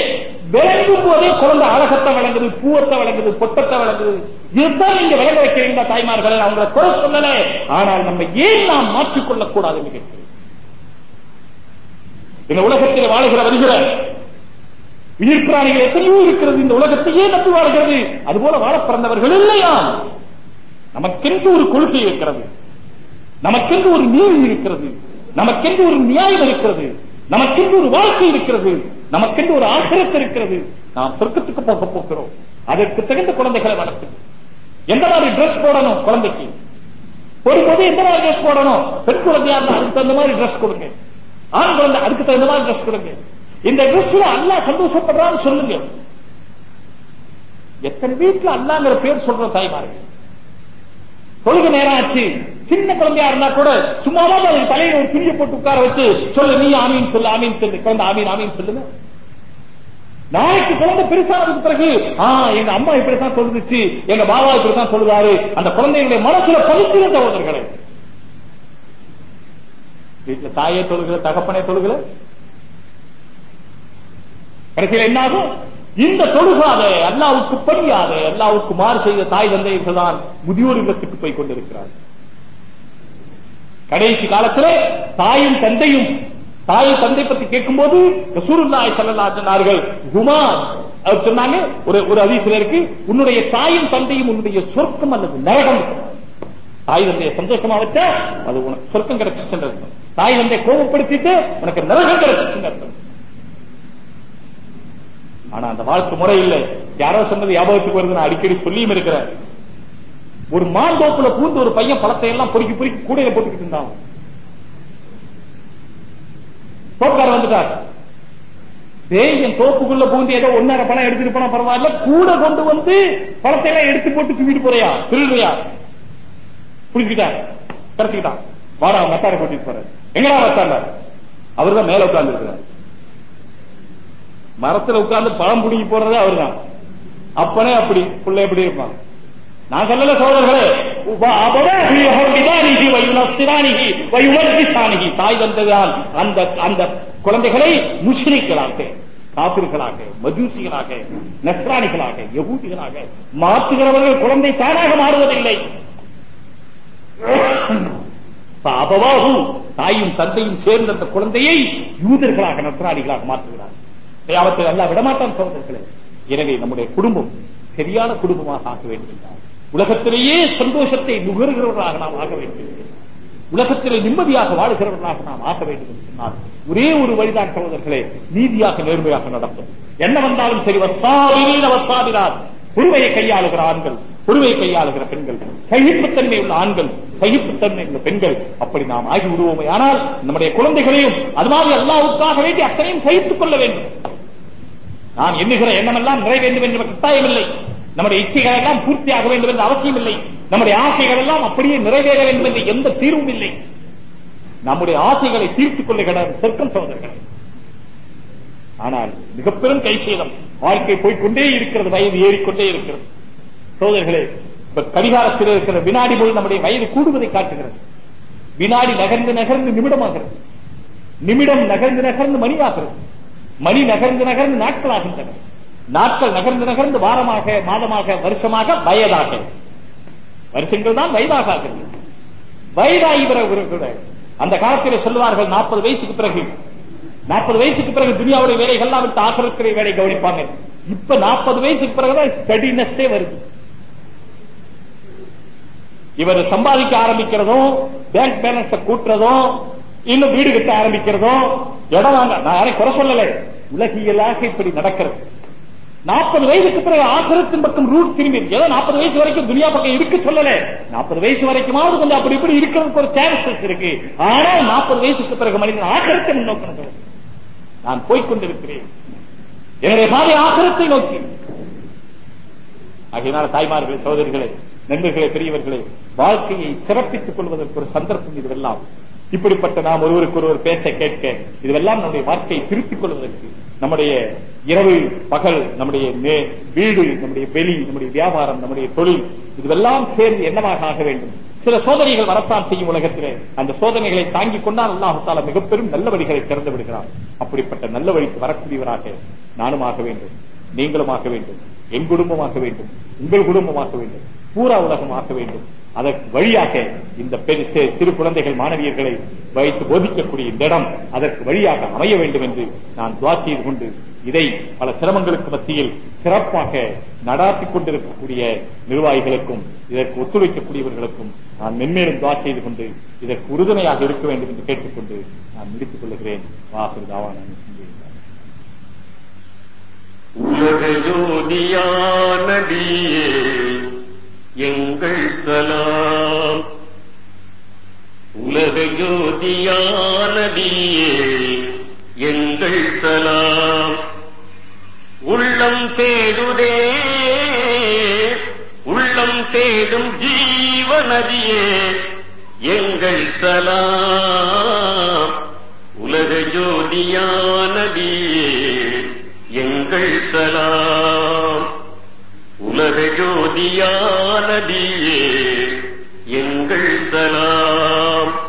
விளங்கும் போதே குழந்தை அழகத்தை வழங்குது பூவத்தை வழங்குது பொட்டத்தை வழங்குது. இதுதான் நீங்க விளங்க வைக்கிறீங்களா தாய்மார்களை? அவங்களை குறை சொல்லல. ஆனால் நம்ம ஏன் நாம் மாற்றிக்கொள்ளக் கூடாதுன்னு கேட்கிறேன். இந்த உலகத்தில் வாழ்கிற வருகிற உயிர் பிராணிகள் எத்தனையோ இருக்கிறது. இந்த உலகத்தையே நம்பி வாழ்கிறது. அதுபோல வாழ பிறந்தவர்கள் இல்லையா நமக்கென்று ஒரு கொள்கை இருக்கிறது. நமக்கென்று ஒரு நீதி இருக்கிறது. நமக்கென்று ஒரு நியாயம் இருக்கிறது. நமக்கென்று ஒரு வாழ்க்கை இருக்கிறது. நமக்கென்று ஒரு ஆசிரத்து இருக்கிறது. நாம் சொர்க்கத்துக்கு போக போகிறோம். அதற்கு தகுந்த குழந்தைகளை வளர்த்து. எந்த மாதிரி டிரெஸ் போடணும் குழந்தைக்கு? போடும்போது எந்த மாதிரி டிரெஸ் போடணும்? பெண் குழந்தையா இருந்தால் அதுக்கு தகுந்த மாதிரி டிரெஸ் கொடுங்க. ஆண் குழந்தை அதுக்கு தகுந்த மாதிரி ட்ரெஸ் கொடுங்க. இந்த ட்ரெஸ்ல அல்லா சந்தோஷப்படுறான்னு சொல்லுங்க. எத்தனை வீட்டுல அல்லாங்கிற பேர் சொல்ற தாய்மார்கள்? தொழுக நேரம் ஆச்சு. சின்ன குழந்தையா இருந்தா கூட சும்மாவா அதுக்கு தலையில ஒரு துணியை போட்டு உட்கார வச்சு சொல்லு நீ ஆமீன் சொல்லு ஆமீன் சொல்லு. குழந்தை ஆமீன் ஆமீன் சொல்லுங்க நாளைக்கு குழந்தை பெருசானதுக்கு பிறகு ஆ எங்க அம்மா இப்படித்தான் சொல்லுச்சு எங்க பாபா இப்படித்தான் சொல்லுவாரு. அந்த குழந்தைகளுடைய மனசுல பதிச்சிருந்த ஒருத்தர்களை வீட்டுல தாயை தொழுகல தகப்பனை தொழுகல? கடைசியில் என்ன ஆகும் இந்த தொழுகாத அல்லாவுக்கு படியாத அல்லாவுக்கு மாறு செய்த தாய் தந்தையர்கள் தான் முதியோர் இல்லத்துக்கு போய் கொண்டிருக்கிறார் கடைசி காலத்திலே தாயும் தந்தையும் தாய் தந்தை பத்தி கேட்கும்போது ரசூலுல்லாஹி சல்லா சொன்னார்கள் குமார் சொன்னாங்க ஒரு ஒரு அதிசயம் இருக்கு உன்னுடைய தாயும் தந்தையும் உன்னுடைய சொர்க்கம் அல்லது நரகம். தாய் தந்தையை சந்தோஷமா வச்சா அது உனக்கு சொர்க்கம் கிடைச்சு சென்றிருக்கும் தாய் தந்தைய கோபப்படுத்திட்டு உனக்கு நரகம் கிடைச்சிச்சுன்னு அர்த்தம். ஆனா அந்த வாழ்க்கை முறை இல்லை. யாரோ சொன்னது ஞாபகத்துக்கு வருது நான் அடிக்கடி சொல்லியும் இருக்கிறேன். ஒரு மாந்தோப்புல பூந்து ஒரு பையன் பழத்தை எல்லாம் பொறுக்கி பொறுக்கி கூடையில போட்டுக்கிட்டு இருந்தான். தோப்புக்கார வந்துட்டார். என் தோப்புக்குள்ள பூந்து ஏதோ ஒன்னரை பழம் எடுத்துட்டு போனா பரவாயில்ல கூட கொண்டு வந்து பழத்தை எல்லாம் எடுத்து போட்டு தூக்கிட்டு போறியா? திருடுறியா? புடிச்சுக்கிட்டார் கடத்திக்கிட்டான் வாடா மத்தாரை கூட்டிட்டு போற எங்கடா மத்தாண்ட அவர் தான் மேல உட்கார்ந்து இருக்கிறார் மரத்துல உட்கார்ந்து பழம் பிடிங்கி போறதே அவருதான். அப்பனே அப்படி பிள்ளை எப்படி இருப்பான்? நான் சொல்லல சோழர்களே. தாய் தந்ததால் அந்த அந்த குழந்தைகளை முஸ்லிம்களாக காப்பிர்களாக மஜூசிகளாக நஸ்ராணிகளாக யகூதிகளாக மாற்றுகிறவர்கள் குழந்தை தானாக மாறுவதில்லை. அபவாகும் தாயும் தந்தையும் சேர்ந்த அந்த குழந்தையை யூதர்களாக நஸ்ராணிகளாக மாற்றுகிறார். அவற்றை அல்ல விடமாட்டான் சகோதரர்களே. எனவே நம்முடைய குடும்பம் சரியான குடும்பமாக ஆக வேண்டும் உலகத்திலேயே சந்தோஷத்தை நுகர்கிறவர்களாக நாம் ஆக வேண்டும் உலகத்திலே நிம்மதியாக வாழ்கிறவர்களாக நாம் ஆக வேண்டும் என்று சொன்னால் ஒரே ஒரு வழிதான் சகோதரர்களே நீதியாக நேர்மையாக நடப்பது என்ன வந்தாலும் சரி வசாவினீன வசாவினார் கையாளுகிற ஆண்கள் பொறுமையை கையாளுகிற பெண்கள் சகிப்புத்தன்மை உள்ள ஆண்கள் சகிப்புத்தன்மை உள்ள பெண்கள் அப்படி நாம் ஆகி விடுவோமே ஆனால் நம்முடைய குழந்தைகளையும் அது மாதிரி அல்லாவுக்காக வேண்டி அத்தனையும் சகித்துக் கொள்ள வேண்டும். நான் எண்ணுகிற எண்ணமெல்லாம் நிறைய வேண்டும் என்ற கட்டாயம் இல்லை நம்முடைய இச்சைகள் எல்லாம் பூர்த்தியாக வேண்டும் என்ற அவசியம் இல்லை நம்முடைய ஆசைகள் எல்லாம் அப்படியே நிறைவேற வேண்டும் என்ற எந்த தீர்வும் இல்லை. நம்முடைய ஆசைகளை தீர்த்துக் கொள்ளுகிற சொர்க்கம் சகோதரர்களே ஆனால் மிக பெரும் கை சேதம் வாழ்க்கை போய்கொண்டே இருக்கிறது வயது ஏறிக்கொண்டே இருக்கிறது. சோதர்களே இப்ப கடிகாரத்தில் இருக்கிற வினாடி போல் நம்முடைய வயது கூடுவதை காட்டுகிறது. வினாடி நகர்ந்து நகர்ந்து நிமிடமாகிறது. நிமிடம் நகர்ந்து நகர்ந்து மணியாகிறது. மணி நகர்ந்து நகர்ந்து நாட்களாகின்றன. நாட்கள் நகர்ந்து நகர்ந்து வாரமாக மாதமாக வருஷமாக வயதாக. வருஷங்கள் தான் வயதாக ஆகிறது வயதாகி பிறகு அந்த காலத்தில் சொல்லுவார்கள் நாற்பது வயசுக்கு பிறகு நாற்பது வயசுக்கு பிறகு துனியாவுடைய வேலைகள்லாம் விட்டு ஆக்கிரத்திரை வேலை கவனிப்பாங்க. இப்ப நாற்பது வயசுக்கு பிறகுதான் ஸ்டடினஸே வருது. இவர் சம்பாதிக்க ஆரம்பிக்கிறதும் பேங்க் பேலன்ஸ கூட்டுறதும் இன்னும் வீடு கட்ட ஆரம்பிக்கிறதும் இடம் வாங்க நான் யாரையும் குறை சொல்லல. உலகியலாக இப்படி நடக்கிறது. நாற்பது வயதுக்கு பிறகு ஆசிரத்தின் பக்கம் ரூட் திரும்பி ஏதோ நாற்பது வயசு வரைக்கும் துனியா பக்கம் இருக்கு சொல்லல. நாற்பது வயசு வரைக்குமாவது கொஞ்சம் அப்படி இப்படி இருக்கிறதுக்கு ஒரு சான்சஸ் இருக்கு. ஆனால் நாற்பது வயசுக்கு பிறகு மனிதன் ஆசிரத்தை முன்னோக்கணும் நான் போய்க்கொண்டிருக்கிறேன். என்னுடைய பாதை ஆசிரத்தை நோக்கி. ஆகையினால் தாய்மார்களே சகோதரிகளே நண்பர்களே பெரியவர்களே வாழ்க்கையை சிறப்பித்துக் கொள்வதற்கு ஒரு சந்தர்ப்பம் இதுவெல்லாம். இப்படிப்பட்ட நாம் ஒருவருக்கு ஒருவர் பேச கேட்க இதுவெல்லாம் நம்முடைய வாழ்க்கையை திருத்திக் கொள்வதற்கு நம்முடைய இரவு பகல் நம்முடைய மே- வீடு நம்முடைய வெளி நம்முடைய வியாபாரம் நம்முடைய தொழில் இதுவெல்லாம் சேர்ந்து என்னவாக ஆக வேண்டும்? சில சோதனைகள் வரத்தான் செய்யும் உலகத்திலே. அந்த சோதனைகளை தாங்கிக் கொண்டால் அல்லாஹால மிக பெரும் நல்ல வழிகளை திறந்து விடுகிறார் அப்படிப்பட்ட நல்ல வழிக்கு வரக்கூடியவராக நானும் ஆக வேண்டும். நீங்களும் ஆக வேண்டும். என் குடும்பமாக வேண்டும். உங்கள் குடும்பமாக வேண்டும். பூரா உலகம் ஆக்க வேண்டும். அதற்கு வழியாக இந்த பெண் சிறு குழந்தைகள் மாணவியர்களை வைத்து போதிக்கக்கூடிய இந்த இடம் அதற்கு வழியாக அமைய வேண்டும் என்று நான் துவா செய்து கொண்டு இதை பல சிரமங்களுக்கு மத்தியில் சிறப்பாக நடாத்திக் கொண்டிருக்கக்கூடிய நிர்வாகிகளுக்கும் இதற்கு ஒத்துழைக்கக்கூடியவர்களுக்கும் நான் மென்மேலும் துவா செய்து கொண்டு இதற்கு உறுதுணையாக இருக்க வேண்டும் என்று கேட்டுக்கொண்டு நான் முடித்துக் கொள்கிறேன். வாசல் தாவான ஜோதியானடியே எங்கள் சலாம். உலக ஜோதியானடியே எங்கள் சலாம். உள்ளம் தேடுதே உள்ளம் தேடும் ஜீ நதியே எங்கள் சலாம். உலக ஜோதியானதியே எங்கள் சலாம். உலக ஜோதியானதியே எங்கள் சலாம்.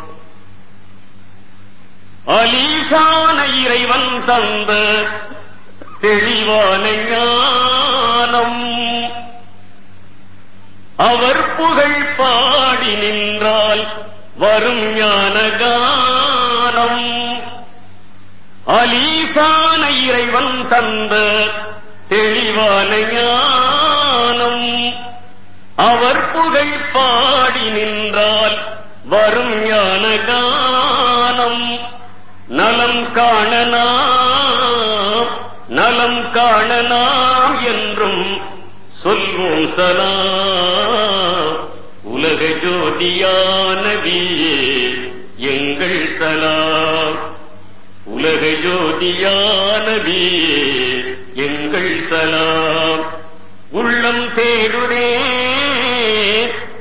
அலீசான இறைவன் தந்த தெளிவான ஞானம். அவர் புகழ் பாடி நின்றால் வரும் ஞானகானம். அலீசான இறைவன் தந்த தெளிவான ஞானம். அவர் புகழ் பாடி நின்றால் வரும் ஞானகானம். நலம் காணலாம் நலம் காணலாம் என்றும் சொல்வோம் சலாம் உலக ஜோதியானவியே எங்கள் சலாம் உலக ஜோதியானவியே எங்கள் சலாம் உள்ளம் தேடுதே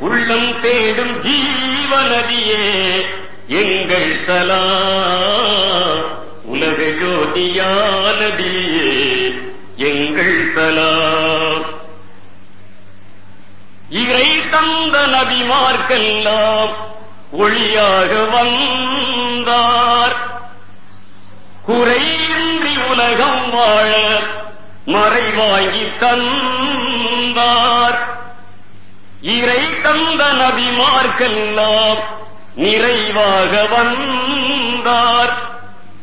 உள்ளம் தேடும் ஜீவநதியே எங்கள் சலாம் உலக ஜோதியானதியே எங்கள் சலாம் இறை தந்த நபிமார்க்கெல்லாம் ஒளியாக வந்தார். குறையின்றி உலகம் வாழ மறைவாங்கி தந்தார். இறை தந்த நபிமார்க்கெல்லாம் நிறைவாக வந்தார்.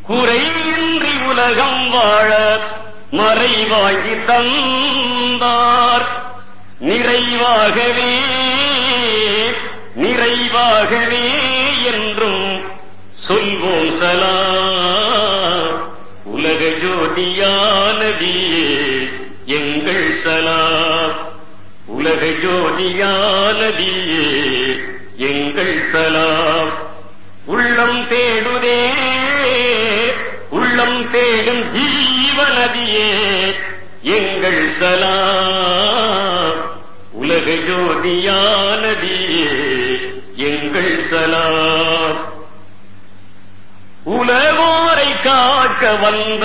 குறையின்றி உலகம் வாழ மறைவாங்கி தந்தார். நிறைவாகவே நிறைவாகவே என்றும் சொல்வோம் சலா. உலக ஜோதியானதியே எங்கள் சலா. உலக ஜோதியானதியே எங்கள் சலா. உள்ளம் தேடுதே உள்ளம் தேடும் ஜீவநதியே எங்கள் சலாம் உலக ஜோதியானதியே எங்கள் சலாம் உலகோரை காக்க வந்த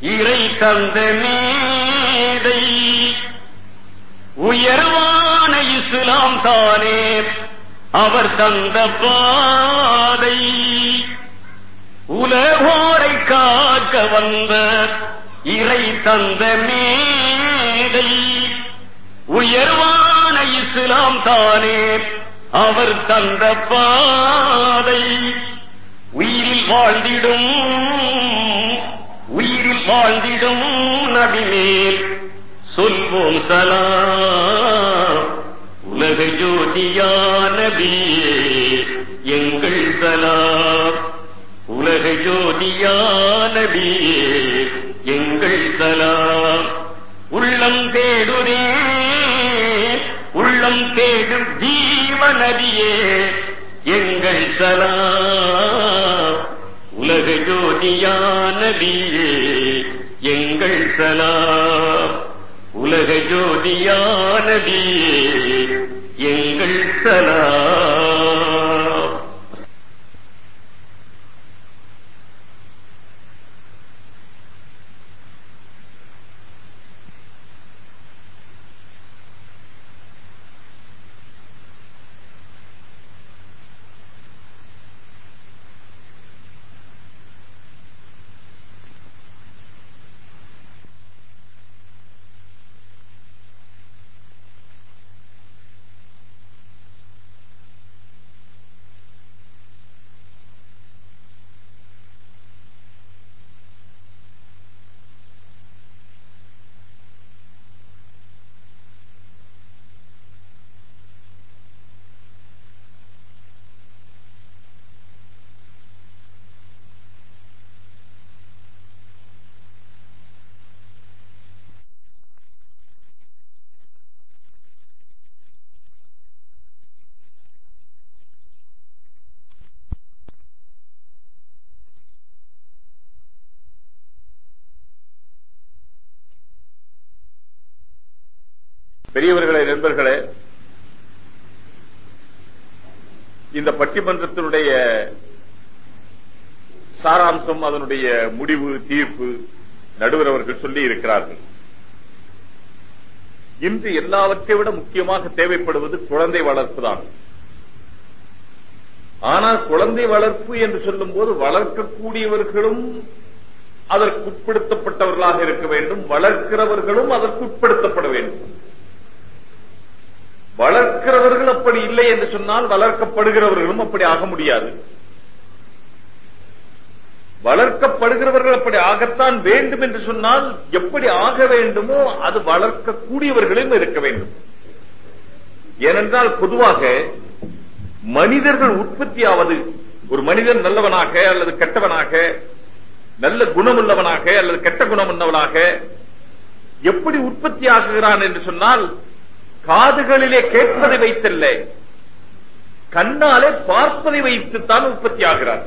இறை தந்த மேதை உயர்வான இஸ்லாம் தானே அவர் தந்த பாதை. உலகோரை காக்க வந்த இறை தந்த மேடை. உயர்வான இஸ்லாம் தானே அவர் தந்த பாதை. உயிரில் வாழ்ந்திடும் உயிரில் வாழ்ந்திடும் நபிமேல் சொல்வோம் சலாம். உலக ஜோதியான நபியே எங்கள் சலாம். உலக ஜோதியான நபியே உள்ளம் தேடுதே உள்ளம் தேடும் ஜீவ எங்கள் சலா உலக ஜோதியானடியே எங்கள் சலா உலக ஜோதியானடியே எங்கள் சலா பெரியவர்களே நண்பர்களே இந்த சாராம்சம் அதனுடைய முடிவு தீர்ப்பு நடுவர் அவர்கள் சொல்லி இருக்கிறார்கள். இன்று எல்லாவற்றை விட முக்கியமாக தேவைப்படுவது குழந்தை வளர்ப்பு தான். ஆனால் குழந்தை வளர்ப்பு என்று சொல்லும் போது வளர்க்கக்கூடியவர்களும் அதற்குட்படுத்தப்பட்டவர்களாக இருக்க வேண்டும் வளர்க்கிறவர்களும் அதற்குட்படுத்தப்பட வேண்டும். வளர்க்கிறவர்கள் அப்படி இல்லை என்று சொன்னால் வளர்க்கப்படுகிறவர்களும் அப்படி ஆக முடியாது. வளர்க்கப்படுகிறவர்கள் அப்படி ஆகத்தான் வேண்டும் என்று சொன்னால் எப்படி ஆக வேண்டுமோ அது வளர்க்கக்கூடியவர்களும் இருக்க வேண்டும். ஏனென்றால் பொதுவாக மனிதர்கள் உற்பத்தியாவது ஒரு மனிதன் நல்லவனாக அல்லது கெட்டவனாக நல்ல குணமுள்ளவனாக அல்லது கெட்ட குணம் உள்ளவனாக எப்படி உற்பத்தி ஆகுகிறான் என்று சொன்னால் காதுகளிலே கேட்பதை வைத்தல்ல. கண்ணாலே பார்ப்பதை வைத்துத்தான் உற்பத்தி ஆகிறார்.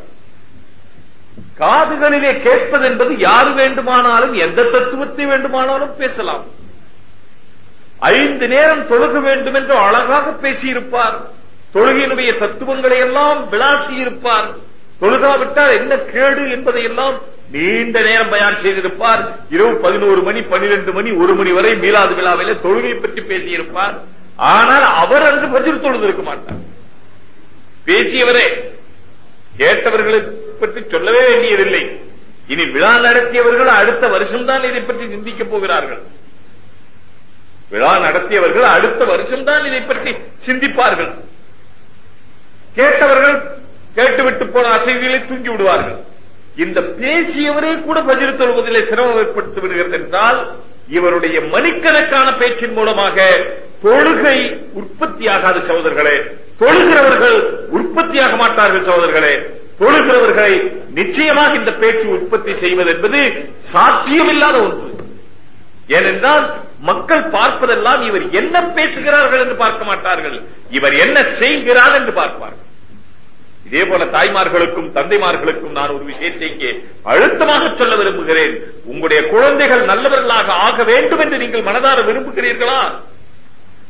காதுகளிலே கேட்பது என்பது யார் வேண்டுமானாலும் எந்த தத்துவத்தை வேண்டுமானாலும் பேசலாம். ஐந்து நேரம் தொழுக வேண்டும் என்று அழகாக பேசியிருப்பார். தொழுகையினுடைய தத்துவங்களை எல்லாம் விளாசி இருப்பார் தொழுகாவிட்டால் என்ன கேடு என்பதை எல்லாம் நீண்ட நேரம் பயன் செய்திருப்பார். இரவு பதினோரு மணி பன்னிரண்டு மணி ஒரு மணி வரை மீளாது விழாவிலே தொழுகை பற்றி பேசியிருப்பார். ஆனால் அவர் அன்று பஜ்ர் தொழுது இருக்க மாட்டார். பேசியவரே கேட்டவர்களை பற்றி சொல்லவே வேண்டியதில்லை. இனி விழா நடத்தியவர்கள் அடுத்த வருஷம்தான் இதை பற்றி சிந்திக்கப் போகிறார்கள். விழா நடத்தியவர்கள் அடுத்த வருஷம்தான் இதை பற்றி சிந்திப்பார்கள். கேட்டவர்கள் கேட்டுவிட்டு போன அசைதிகளை தூங்கி விடுவார்கள். இந்த பேசியவரே கூட பஜிர் தொழுவதிலே சிரமம் ஏற்படுத்தி விடுகிறது என்றால் இவருடைய மணிக்கணக்கான பேச்சின் மூலமாக தொழுகை உற்பத்தியாகாது சகோதரர்களே. தொழுகிறவர்கள் உற்பத்தியாக மாட்டார்கள் சகோதரர்களே. தொழுகிறவர்களை நிச்சயமாக இந்த பேச்சு உற்பத்தி செய்வது என்பது சாத்தியமில்லாத ஒன்று. ஏனென்றால் மக்கள் பார்ப்பதெல்லாம் இவர் என்ன பேசுகிறார்கள் என்று பார்க்க மாட்டார்கள். இவர் என்ன செய்கிறார் என்று பார்ப்பார்கள். இதே போல தாய்மார்களுக்கும் தந்தைமார்களுக்கும் நான் ஒரு விஷயத்தை இங்கே அழுத்தமாக சொல்ல விரும்புகிறேன். உங்களுடைய குழந்தைகள் நல்லவர்களாக ஆக வேண்டும் என்று நீங்கள் மனதார விரும்புகிறீர்களா?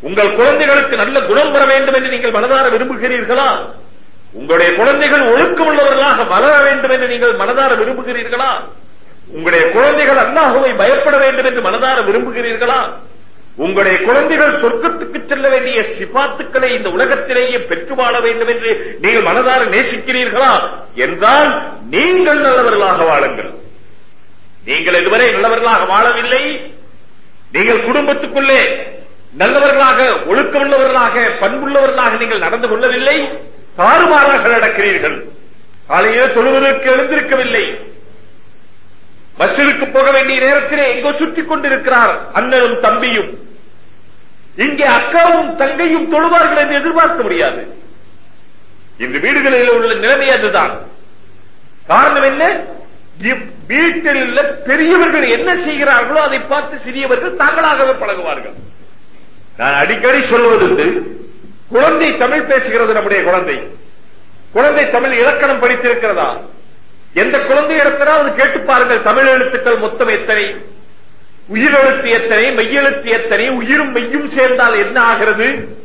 உங்கள் குழந்தைகளுக்கு நல்ல குணம் வர வேண்டும் என்று நீங்கள் மனதார விரும்புகிறீர்களா? உங்களுடைய குழந்தைகள் ஒழுக்கம் உள்ளவர்களாக வளர வேண்டும் என்று நீங்கள் மனதார விரும்புகிறீர்களா? உங்களுடைய குழந்தைகள் அல்லாஹுவை பயப்பட வேண்டும் என்று மனதார விரும்புகிறீர்களா? உங்களுடைய குழந்தைகள் சொர்க்கத்துக்கு செல்ல வேண்டிய சிபாத்துக்களை இந்த உலகத்திலேயே பெற்று வாழ வேண்டும் என்று நீங்கள் மனதார நேசிக்கிறீர்களா? என்றால் நீங்கள் நல்லவர்களாக வாழுங்கள். நீங்கள் இதுவரை நல்லவர்களாக வாழவில்லை. நீங்கள் குடும்பத்துக்குள்ளே நல்லவர்களாக ஒழுக்கமுள்ளவர்களாக பண்புள்ளவர்களாக நீங்கள் நடந்து கொள்ளவில்லை. தாறுமாறாக நடக்கிறீர்கள். காலையில் தொழுவதற்கு எழுந்திருக்கவில்லை. பஸ்ஸிற்கு போக வேண்டிய நேரத்திலே எங்கோ சுற்றி கொண்டிருக்கிறார் அண்ணனும் தம்பியும். இங்கே அக்காவும் தங்கையும் தொழுவார்கள் என்று எதிர்பார்க்க முடியாது. இந்த வீடுகளில் உள்ள நிலைமை அதுதான். காரணம் என்ன? இவ் வீட்டில் உள்ள பெரியவர்கள் என்ன செய்கிறார்களோ அதை பார்த்து சிறியவர்கள் தாங்களாகவே பழகுவார்கள். நான் அடிக்கடி சொல்வதுண்டு குழந்தை தமிழ் பேசுகிறது நம்முடைய குழந்தை. குழந்தை தமிழ் இலக்கணம் படித்திருக்கிறதா? எந்த குழந்தை இடத்திலாவது கேட்டு பாருங்கள். தமிழ் எழுத்துக்கள் மொத்தம் எத்தனை? உயிரெழுத்து எத்தனை? மெய்யெழுத்து எத்தனை? உயிரும் மெய்யும் சேர்ந்தால் என்ன ஆகிறது?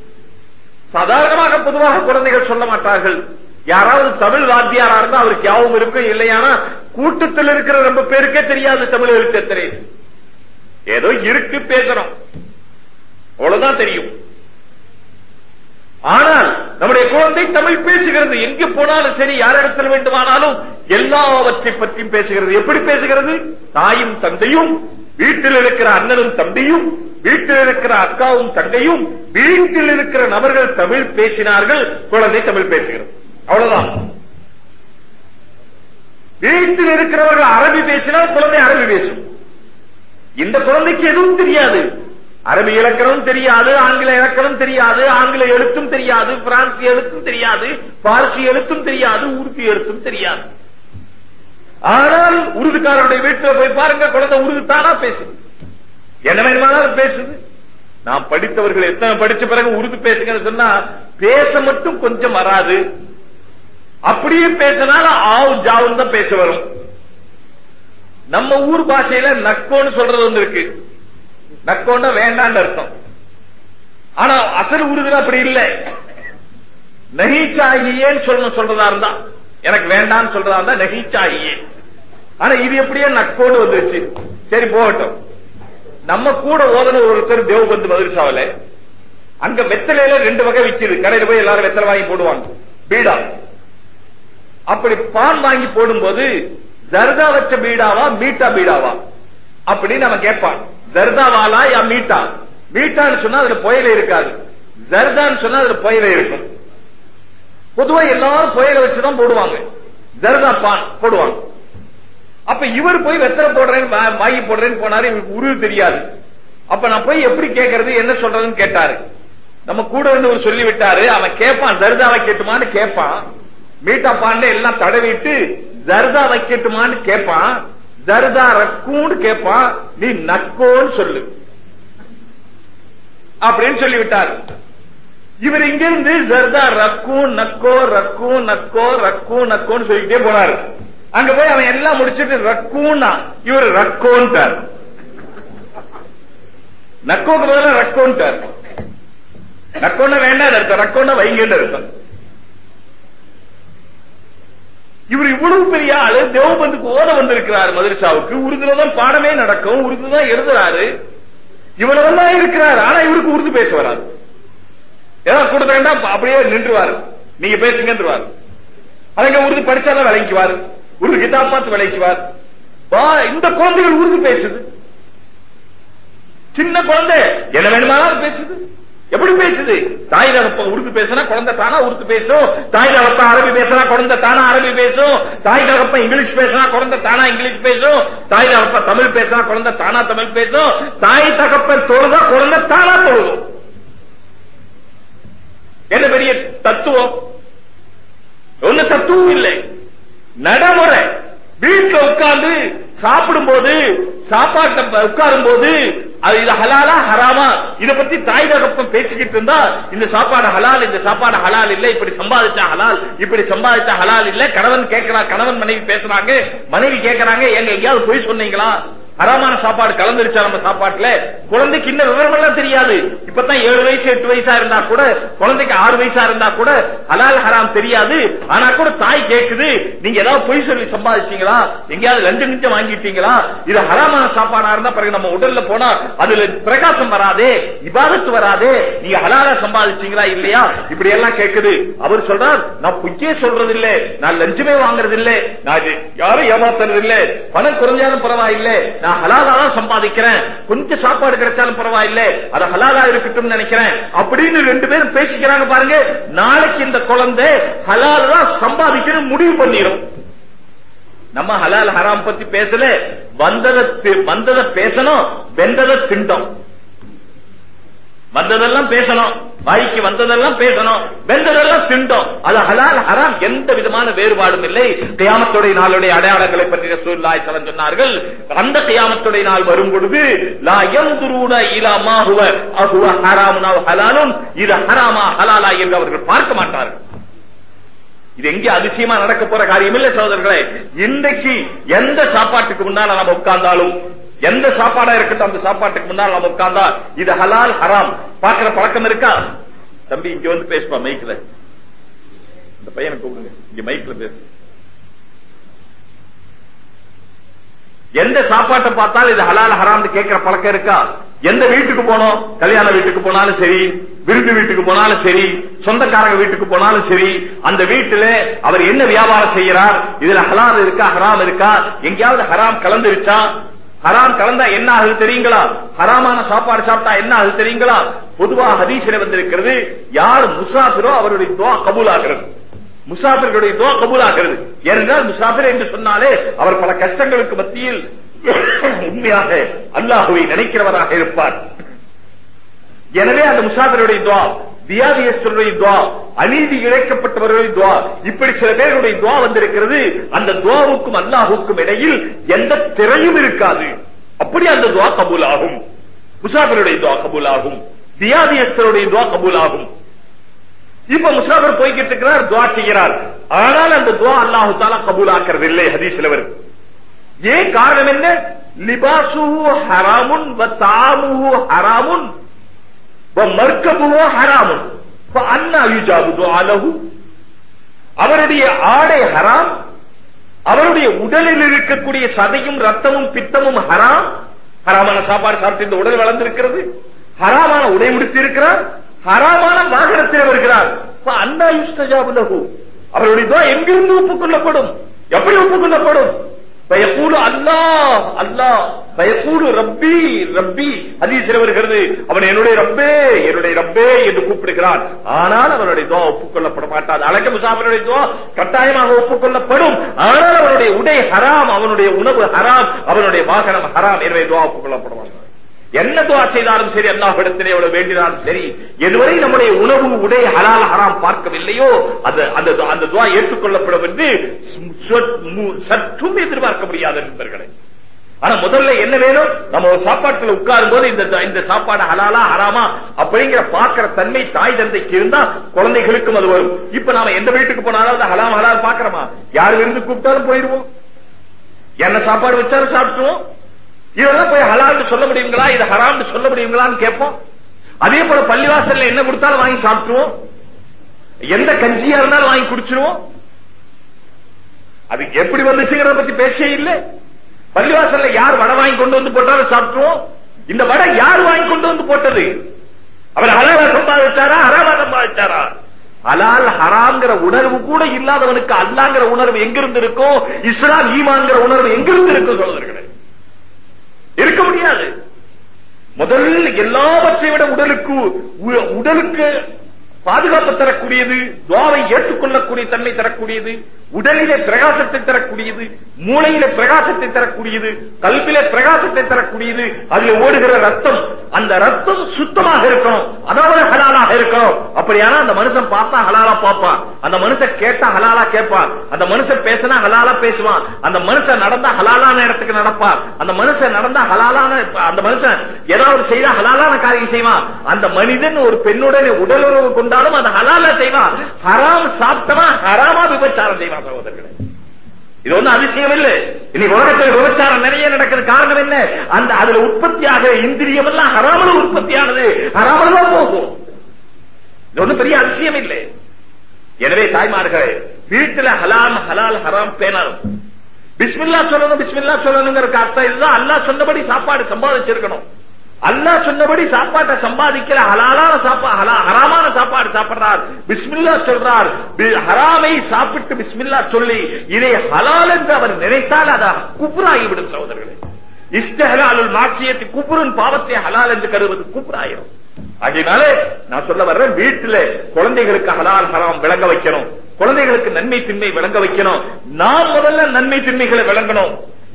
சாதாரணமாக பொதுவாக குழந்தைகள் சொல்ல மாட்டார்கள். யாராவது தமிழ் வாத்தியாரா இருந்தா அவருக்கு யாவும் இருக்கும் இல்லையானா கூட்டத்தில் இருக்கிற ரொம்ப பேருக்கே தெரியாது தமிழ் எழுத்து எத்தனை. ஏதோ இருக்கு பேசுறோம். அவ்வளவுதான் தெரியும். ஆனால் நம்முடைய குழந்தை தமிழ் பேசுகிறது. எங்கு போனாலும் சரி யாரிடத்தில் வேண்டுமானாலும் எல்லாவற்றை பற்றியும் பேசுகிறது. எப்படி பேசுகிறது? தாயும் தந்தையும் வீட்டில் இருக்கிற அண்ணனும் தம்பியும் வீட்டில் இருக்கிற அக்காவும் தங்கையும் வீட்டில் இருக்கிற நபர்கள் தமிழ் பேசினார்கள் குழந்தை தமிழ் பேசுகிறது. அவ்வளவுதான். வீட்டில் இருக்கிறவர்கள் அரபி பேசினால் குழந்தை அரபி பேசும். இந்த குழந்தைக்கு எதுவும் தெரியாது. அரபி இலக்கணம் தெரியாது ஆங்கில இலக்கணம் தெரியாது ஆங்கில எழுத்தும் தெரியாது பிரான்சி எழுத்தும் தெரியாது பார்சி எழுத்தும் தெரியாது உருது எழுத்தும் தெரியாது. ஆனால் உருதுக்காரருடைய வீட்டில் போய் பாருங்க குழந்தை உருது தானா பேசுது. என்ன வேணுமானாலும் பேசுது. நாம் படித்தவர்கள் எத்தனை படிச்ச பிறகு உருது பேசுங்கன்னு சொன்னா பேச மட்டும் கொஞ்சம் வராது. அப்படியே பேசினால ஆவு ஜாவும் தான் பேச வரும். நம்ம ஊர் பாஷையில நக்கோன்னு சொல்றது ஒன்று இருக்கு. நக்கோண்டா வேண்டான்னு அர்த்தம். ஆனா அசல் உருதுல அப்படி இல்லை. நெகிச்சாகியேன்னு சொல்லணும் சொல்றதா இருந்தா. எனக்கு வேண்டாம்னு சொல்றதா இருந்தா நெகிச்சாகியே. ஆனா இது எப்படியே நக்கோடு வந்துருச்சு. சரி போகட்டும். நம்ம கூட ஓதன ஒருத்தர் தேவபந்து மதுரசாவில. அங்க வெத்தலையில ரெண்டு வகை விக்குது. கடையில போய் எல்லாரும் வெத்தலை வாங்கி போடுவாங்க. பீடா. அப்படி பான் வாங்கி போடும்போது ஜர்தா வச்ச பீடாவா மீட்டா பீடாவா? அப்படின்னு நம்ம கேட்பான். ஜர்தாவாலா யா மீட்டா? மீட்டான்னு சொன்னா அதுல புயல இருக்காது. ஜர்தான்னு சொன்னா அதுல புயல இருக்கும். பொதுவா எல்லாரும் புயல வச்சுதான் போடுவாங்க. ஜர்தா பான் போடுவாங்க. அப்ப இவர் போய் வெத்தலை போடுறேன்னு வாங்கி போடுறேன்னு போனாரு இவருக்கு உருவு தெரியாது. அப்ப நான் போய் எப்படி கேட்கறது என்ன சொல்றதுன்னு கேட்டாரு. நம்ம கூட இருந்து ஒரு சொல்லி விட்டாரு அவன் கேட்பான் ஜர்தா வைக்கட்டுமான்னு கேட்பான் மீட்டா பாண்டு எல்லாம் தடவிட்டு ஜர்தா வைக்கட்டுமான்னு கேட்பான் ஜர்தா ரக்கூன்னு கேட்பான் நீ நக்கோன்னு சொல்லு. அப்படின்னு சொல்லிவிட்டார். இவர் இங்க இருந்து ஜர்தா ரக்கு நக்கோ ரக்கு நக்கோ ரக்கு நக்கோன்னு சொல்லிக்கிட்டே போனாரு. அங்க போய் அவன் எல்லாம் முடிச்சிட்டு ரக்கூன்னா இவர் ரக்கோன்ட்டார். நக்கோக்கு பதிலா ரக்கோன்ட்டார். நக்கோன்னா வேண்டாம் அர்த்தம் ரக்கோன்னா வைங்கன்னு அர்த்தம். இவர் இவ்வளவு பெரிய ஆளு தேவபந்துக்கு ஓத வந்திருக்கிறார் மதுரசாவுக்கு. உருதுலதான் பாடமே நடக்கும் உருதுதான் எழுதுறாரு. இவ்வளவுதான் இருக்கிறார் ஆனா இவருக்கு உருது பேச வராது. ஏதாவது கொடுத்த வேண்டாம் அப்படியே நின்றுவார். நீங்க பேசுங்கன்றுவார். அதுங்க உருது படிச்சாதான் விளங்கிக்குவார். உருது கிட்டா பார்த்து விளங்கிக்குவார். வா இந்த குழந்தைகள் உருது பேசுது. சின்ன குழந்தை என்ன வேணுமானாலும் பேசுது. எப்படி பேசுது? தாய் தகப்ப உருது பேசினா குழந்தை தானா உருது பேசும். தாய் தகப்ப அரபி பேசினா குழந்தை தானா அரபி பேசும். தாய் தகப்ப இங்கிலீஷ் பேசினா குழந்தை தானா இங்கிலீஷ் பேசும். தாய் தகப்ப தமிழ் பேசினா குழந்தை தானா தமிழ் பேசும். தாய் தகப்ப தொழுதா குழந்தை தானா தொழுதும் என்ன பெரிய தத்துவம்? ஒண்ணு தத்துவம் இல்லை. நடைமுறை. வீட்டுல உட்கார்ந்து சாப்பிடும் போது சாப்பாட்டை உட்காரும் போது அது இது ஹலாலா ஹராமா? இத பத்தி தாய் தகப்பம் பேசிக்கிட்டு இருந்தா இந்த சாப்பாடு ஹலால் இந்த சாப்பாடு ஹலால் இல்ல இப்படி சம்பாதிச்சா ஹலால் இப்படி சம்பாதிச்சா ஹலால் இல்ல கணவன் கேட்கிறான் கணவன் மனைவி பேசுறாங்க மனைவி கேட்கறாங்க எங்க எங்கேயாவது போய் சொன்னீங்களா? ஹராமான சாப்பாடு கலந்துருச்சா நம்ம சாப்பாட்டுல? குழந்தைக்கு இன்னும் விவரம் எல்லாம் தெரியாது. இப்பதான் ஏழு வயசு எட்டு வயசா இருந்தா கூட குழந்தைக்கு ஆறு வயசா இருந்தா கூட அலால் ஹராம் தெரியாது. ஆனா கூட தாய் கேக்குது நீங்க ஏதாவது பொய் சொல்லி சம்பாதிச்சீங்களா? எங்கேயாவது லஞ்சம் நிஞ்சம் வாங்கிட்டீங்களா? இது ஹராமான சாப்பாடா இருந்தா பிறகு நம்ம உடல்ல போனா அதுல பிரகாசம் வராதே இபாதத்து வராதே நீங்க ஹலால சம்பாதிச்சீங்களா இல்லையா? இப்படி எல்லாம் கேக்குது. அவர் சொல்றார் நான் பொய்யே சொல்றது இல்ல நான் லஞ்சமே வாங்குறது இல்ல நான் இது யாரும் ஏமாத்துறது இல்ல பணம் குறைஞ்சாலும் பரவாயில்லை. நான் ஹலாலா தான் சம்பாதிக்கிறேன். கொஞ்சம் சாப்பாடு கிடைச்சாலும் பரவாயில்ல. அது ஹலாலா இருக்கட்டும் நினைக்கிறேன். அப்படின்னு ரெண்டு பேரும் பேசிக்கிறாங்க பாருங்க. நாளைக்கு இந்த குழந்தை ஹலால் தான் சம்பாதிக்கணும் முடிவு பண்ணிடும் நம்ம ஹலால் ஹராம் பத்தி பேசல. வந்ததை வந்ததை பேசணும் வெந்ததை திண்டோம். வந்ததெல்லாம் பேசணும். வாய்க்கு வந்ததெல்லாம் பேசணும் வெந்ததெல்லாம் திண்டோம். அது ஹலால் ஹராம் எந்த விதமான வேறுபாடும் இல்லை. கியாமத்துடைய நாளுடைய அடையாளங்களை பற்றி ரசூலுல்லாஹி ஸல்லல்லாஹு சொன்னார்கள் அந்த கியாமத்துடைய நாள் வரும் பொழுது லா யன்துரூன இலா மாஹுவ அஹுவ ஹராமுன் இது ஹராமா ஹலாலா என்று அவர்கள் பார்க்க மாட்டார்கள். இது எங்கே அதிசயமா நடக்க போற காரியம் இல்ல சகோதரர்களே. இன்றைக்கு எந்த சாப்பாட்டுக்கு முன்னால நம்ம உட்கார்ந்தாலும் எந்த சாப்பாடா இருக்கட்டும் அந்த சாப்பாட்டுக்கு முன்னால் நம்ம உட்கார்ந்தா இது ஹலால் ஹராம். பாக்குற பழக்கம் இருக்கா? தம்பி இங்க வந்து பேசுப்பா மைக்ல இந்த பையனை கூப்பிடுங்க. இங்க மைக்ல பேசு. எந்த சாப்பாட்டை பார்த்தாலும் இது ஹலால் ஹராம்னு கேட்கிற பழக்கம் இருக்கா? எந்த வீட்டுக்கு போனோம்? கல்யாண வீட்டுக்கு போனாலும் சரி விருந்து வீட்டுக்கு போனாலும் சரி சொந்தக்காரங்க வீட்டுக்கு போனாலும் சரி அந்த வீட்டுல அவர் என்ன வியாபாரம் செய்யறார் இதுல ஹலால் இருக்கா ஹராம் இருக்கா? எங்கேயாவது ஹராம் கலந்துருச்சா? ஹராம் கலந்தா என்ன ஆகுது தெரியுங்களா? ஹராமான சாப்பாடு சாப்பிட்டா என்ன ஆகுது தெரியுங்களா? பொதுவா ஹதீசில வந்திருக்கிறது யார் முசாஃபிரோ அவருடைய துவா கபூல் ஆகிறது முசாஃபிர்களுடைய துவா கபூல் ஆகிறது ஏனென்றால் முசாஃபிர் என்று சொன்னாலே அவர் பல கஷ்டங்களுக்கு மத்தியில் உண்மையாக அல்லாஹுவை நினைக்கிறவராக இருப்பார். எனவே அந்த முசாஃபிருடைய துவா வியாதியஸ்தருடைய துவா அநீதி இழைக்கப்பட்டவர்களுடைய துவா. இப்படி சில பேருடைய துவா வந்திருக்கிறது. அந்த துவாவுக்கும் அல்லாஹுக்கும் இடையில் எந்த திரையும் இருக்காது. அப்படி அந்த துவா கபூல் ஆகும் துவா கபூல் ஆகும் வியாதியஸ்தருடைய துவா கபூல் ஆகும் இப்ப முசாஃபர் போய்கிட்டு இருக்கிறார் துவா செய்கிறார். ஆனால் அந்த துவா அல்லாஹு தாலா கபூல் ஆக்கிறது இல்லை ஹதீஸ்ல ஏன் காரணம் என்ன? லிபாசுஹு ஹராமுன் வ தாமுஹு ஹராமுன் வ மர்கபுஹு ஹராமுன். ஃப அவருடைய ஆடை ஹராம். அவருடைய உடலில் இருக்கக்கூடிய சதையும் ரத்தமும் பித்தமும் ஹராம். ஹராமான சாப்பாடு சாப்பிட்டு இந்த உடல் வளர்ந்திருக்கிறது. ஹராமான உடை உடுத்தி இருக்கிறார் ஹராமான வாகனத்தில் வருகிறார். அண்ணா அன்னா அவருடைய துவா எங்கிருந்து ஒப்புக்கொள்ளப்படும்? எப்படி ஒப்புக்கொள்ளப்படும்? பயக்கூடு அல்லாஹ் அல்லா பயக்கூடு ரப்பி ரப்பி ஹதீஸ்ல வருகிறது அவன் என்னுடைய ரப்பே என்னுடைய ரப்பே என்று கூப்பிடுகிறான். ஆனால் அவனுடைய துவா ஒப்புக்கொள்ளப்பட மாட்டான். அழக முசாஃபருடைய துவா கட்டாயமாக ஒப்புக்கொள்ளப்படும். ஆனால் அவனுடைய உடை ஹராம் அவனுடைய உணவு ஹராம் அவனுடைய வாகனம் ஹராம். என்னுடைய துவா ஒப்புக்கொள்ளப்படுவான் என்ன துவா செய்தாலும் சரி அல்லாஹ்விடத்திலே எவ்வளவு வேண்டினாலும் சரி எதுவரை நம்முடைய உணவு உடை ஹலால் ஹராம் பார்க்கவில்லையோ அந்த அந்த அந்த துவா ஏற்றுக்கொள்ளப்படும் என்று சற்றும் எதிர்பார்க்க முடியாத நண்பர்களை. ஆனா முதல்ல என்ன வேணும்? நம்ம ஒரு சாப்பாட்டுல உட்காரும் போது இந்த இந்த சாப்பாடு ஹலாலா ஹராமா அப்படிங்கிற பாக்குற தன்மை தாய் தந்தைக்கு இருந்தா குழந்தைகளுக்கும் அது வரும். இப்ப நாம எந்த வீட்டுக்கு போனாலும் ஹலாம் ஹலால் பாக்குறோமா யார் விருந்து கூப்பிட்டாலும் போயிருவோம் என்ன சாப்பாடு வச்சாலும் சாப்பிட்டுவோம் இதெல்லாம் போய் ஹலால்னு சொல்ல முடியுங்களா? இது ஹராம்னு சொல்ல முடியுங்களான்னு கேட்போம். அதே போல பள்ளிவாசல்ல என்ன கொடுத்தாலும் வாங்கி சாப்பிட்டுருவோம். எந்த கஞ்சியா இருந்தாலும் வாங்கி குடிச்சிருவோம். அது எப்படி வந்துச்சுங்கிறத பத்தி பேச்சே இல்ல. பள்ளிவாசல்ல யார் வடை வாங்கி கொண்டு வந்து போட்டாலும் சாப்பிட்டுருவோம். இந்த வடை யார் வாங்கி கொண்டு வந்து போட்டது? அவர் ஹலாலா சம்பாதிச்சாரா ஹராமா சம்பாதிச்சாரா? அலால் ஹராங்கிற உணர்வு கூட இல்லாதவனுக்கு அல்லாங்கிற உணர்வு எங்கிருந்து இருக்கும் இஸ்லாம் ஈமாங்கிற உணர்வு எங்கிருந்து இருக்கும் சொல்வதற்கு இருக்க முடியாது. முதல் எல்லாவற்றை விட உடலுக்கு உடலுக்கு பாதுகாப்பு தரக்கூடியது துவாவை ஏற்றுக்கொள்ளக்கூடிய தன்மை தரக்கூடியது. உடலிலே பிரகாசத்தை தரக்கூடியது மூளையில பிரகாசத்தை தரக்கூடியது கல்வியில பிரகாசத்தை தரக்கூடியது அதுல ஓடுகிற ரத்தம் அந்த ரத்தம் சுத்தமாக இருக்கணும் அதாவது ஹலாலாக இருக்கணும். அப்படியானா அந்த மனுஷன் பார்த்தா ஹலாலா பார்ப்பான் அந்த மனுஷன் கேட்டா ஹலாலா கேட்பான் அந்த மனுஷன் பேசினா ஹலாலா பேசுவான் அந்த மனுஷன் நடந்தா ஹலாலான இடத்துக்கு நடப்பான் அந்த மனுஷன் நடந்தா ஹலாலான அந்த மனுஷன் ஏதாவது செய்தா ஹலாலான காரியம் செய்வான். அந்த மனிதன் ஒரு பெண்ணுடன் உடலுறவு கொண்டாலும் அந்த ஹலாலா செய்வான். ஹராம் சாப்பிட்டவன் ஹராமா விபச்சாரம் செய்வான். சகோதரர்களே. இது ஒன்றும் அதிசயம் இல்லை இன்னைக்கு உலகத்தில் விபச்சாரம் நிறைய நடக்கிறது காரணம் என்ன? அந்த அதுல உற்பத்தியாக இந்திரியம் எல்லாம் ஹராமல உற்பத்தியானது. ஹராமல் தான் போகும். இது ஒன்றும் பெரிய அதிசயம் இல்லை எனவே தாய்மார்கள் வீட்டுல ஹலாம் ஹலால் ஹராம் பேணணும். பிஸ்மில்லா சொல்லணும் பிஸ்மில்லா சொல்லணுங்கிற அர்த்தம் இதுதான். அல்லாஹ் சொன்னபடி சாப்பாடு சம்பாதிச்சிருக்கணும். அல்லா சொன்னபடி சாப்பாட்டை சம்பாதிக்கிற ஹலாலான சாப்பாடு ஹராமான சாப்பாடு சாப்பிடுறார். பிஸ்மில்லா சொல்றார். ஹராமை சாப்பிட்டு பிஸ்மில்லா சொல்லி இதை ஹலால் என்று அவர் நினைத்தால் அது குப்ராகிவிடும் சகோதரர்களே. இஸ்தஹலாலுல் மாசியத்தை குப்ரன் பாவத்தை ஹலால் என்று கருவது குப்ராயிரும் அதனாலே நான் சொல்ல வர்றேன் வீட்டுல குழந்தைகளுக்கு ஹலால் ஹராம் விளங்க வைக்கணும். குழந்தைகளுக்கு நன்மை திண்மை விளங்க வைக்கணும். நாம் முதல்ல நன்மை திண்மைகளை விளங்கணும்.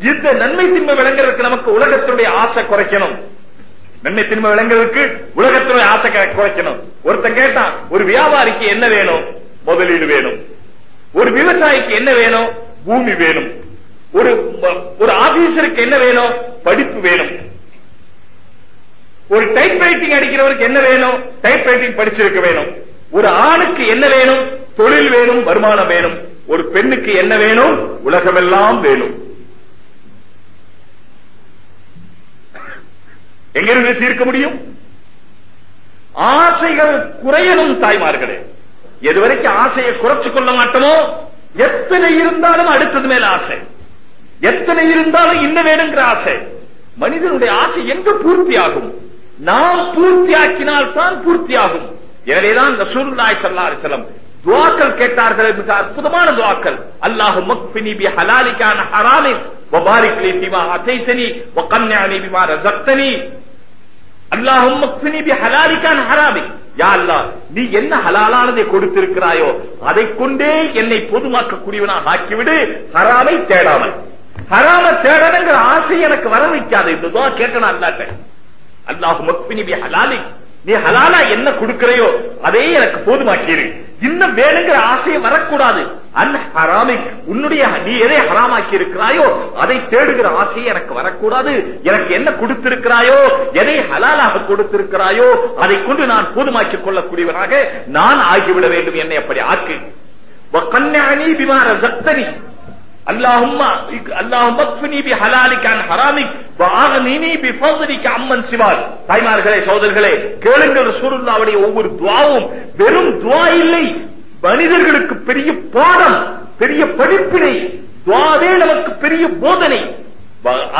இந்த நன்மை திண்மை விளங்குறதுக்கு நமக்கு உலகத்தினுடைய ஆசை குறைக்கணும். நன்மை திரும்ப விளங்குவதற்கு உலகத்தினுடைய ஆசை குறைக்கணும். ஒருத்தன் கேட்டான் ஒரு வியாபாரிக்கு என்ன வேணும்? முதலீடு வேணும். ஒரு விவசாயிக்கு என்ன வேணும்? பூமி வேணும். ஒரு ஒரு ஆபீசருக்கு என்ன வேணும்? படிப்பு வேணும். ஒரு டைப் ரைட்டிங் அடிக்கிறவருக்கு என்ன வேணும்? டைப் ரைட்டிங் படிச்சிருக்க வேணும். ஒரு ஆணுக்கு என்ன வேணும்? தொழில் வேணும் வருமானம் வேணும். ஒரு பெண்ணுக்கு என்ன வேணும்? உலகமெல்லாம் வேணும். எங்கிருந்து தீர்க்க முடியும்? ஆசைகள் குறையணும் தாய்மார்களே. எதுவரைக்கும் ஆசையை குறைச்சு கொள்ள மாட்டோமோ? எத்தனை இருந்தாலும் அடுத்தது மேல ஆசை. எத்தனை இருந்தாலும் இன்ன வேணுங்கிற ஆசை. மனிதனுடைய ஆசை எங்க பூர்த்தியாகும்? நாம் பூர்த்தியாக்கினால் தான் பூர்த்தியாகும். எனவேதான் இந்த சூழ்நாய் அலைஹி செல்லம் துவாக்கள் கேட்டார்கள் மிக அற்புதமான துவாக்கள். அல்லாஹு மக் பி ஹலாலிக்கான ஹராமின் ஹராமிக் வபாரிக் லி ஃபிமா அதைதனி வகன்னி பிமா அல்லாஹும் மக்ஃபினி பி யா அல்லாஹ் நீ என்ன ஹலாலானதை கொடுத்திருக்கிறாயோ அதை கொண்டே என்னை பொதுமாக்கக்கூடியவனாக ஆக்கிவிடு. ஹராமை தேடாமல். ஹராம தேடணுங்கிற ஆசை எனக்கு வர வைக்காது. இந்த கேட்கணும் அல்லாட்ட. அல்லாஹு மக்பினி பி ஹலாலி நீ ஹலாலா என்ன கொடுக்கறையோ அதே எனக்கு போதுமாக்கிடு. இன்னும் வேணுங்கிற ஆசையை வரக்கூடாது. அன் ஹராமி உன்னுடைய நீ எதை ஹராமாக்கி இருக்கிறாயோ அதை தேடுகிற ஆசையை எனக்கு வரக்கூடாது. எனக்கு என்ன கொடுத்திருக்கிறாயோ எதை ஹலாலாக கொடுத்திருக்கிறாயோ அதை கொண்டு நான் போதுமாக்கிக் கொள்ளக்கூடியவனாக நான் ஆகிவிட வேண்டும். என்னை அப்படி ஆக்கு. பிமா ரசக்தனி. தாய்மார்களே சோதர்களே கேளுங்கள் ரசூலுல்லாஹ்வுடைய ஒவ்வொரு துவாவும் வெறும் துவா இல்லை மனிதர்களுக்கு பெரிய பாடம் பெரிய படிப்பினை துவாவே நமக்கு பெரிய போதனை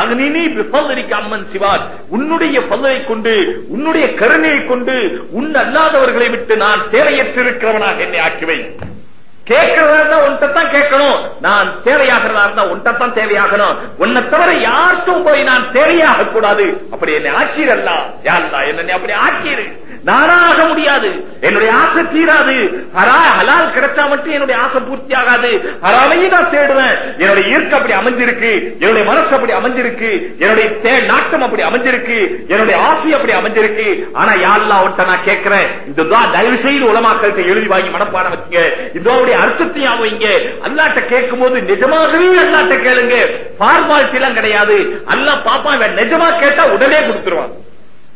அக்னினி பிஃபதலிக அம்மன் சிவார் உன்னுடைய பதலை கொண்டு உன்னுடைய கருணையை கொண்டு உன் அல்லாதவர்களை விட்டு நான் தேவையற்றிருக்கிறவனாக என்னை ஆக்கிவேன் கேட்கிறதா இருந்தா உன்கிட்ட தான் கேட்கணும். நான் தேவையாகிறதா இருந்தா உன்கிட்ட தான் தேவையாகணும். உன்னை தவிர யாருக்கும் போய் நான் தேவையாக கூடாது அப்படி என்னை ஆக்கீரல்லா யாருலா என்ன அப்படி ஆக்கிரு நானாக முடியாது. என்னுடைய ஆசை தீராது. ஹரா ஹலால் கிடைச்சா மட்டும் என்னுடைய ஆசை பூர்த்தி ஆகாது ஹராமையும் நான் தேடுவேன். என்னுடைய ஈர்க்கு அப்படி அமைஞ்சிருக்கு. என்னுடைய மனசு அப்படி அமைஞ்சிருக்கு. என்னுடைய தே- நாட்டம் அப்படி அமைஞ்சிருக்கு. என்னுடைய ஆசை அப்படி அமைஞ்சிருக்கு. ஆனா யாழ்லா அவன்கிட்ட நான் கேட்கிறேன் இந்த துவா தயவு செய்து உலமாக்கள்கிட்ட எழுதி வாங்கி மனப்பாடம் வச்சுங்க. இந்த துவாவுடைய அர்த்தத்தையும் வைங்க. அல்லாட்ட கேட்கும் போது நிஜமாகவே அல்லாட்ட கேளுங்க. பார்மாலிட்டி எல்லாம் கிடையாது. அல்லா பாப்பா நிஜமா கேட்டா உடனே கொடுத்துருவான்.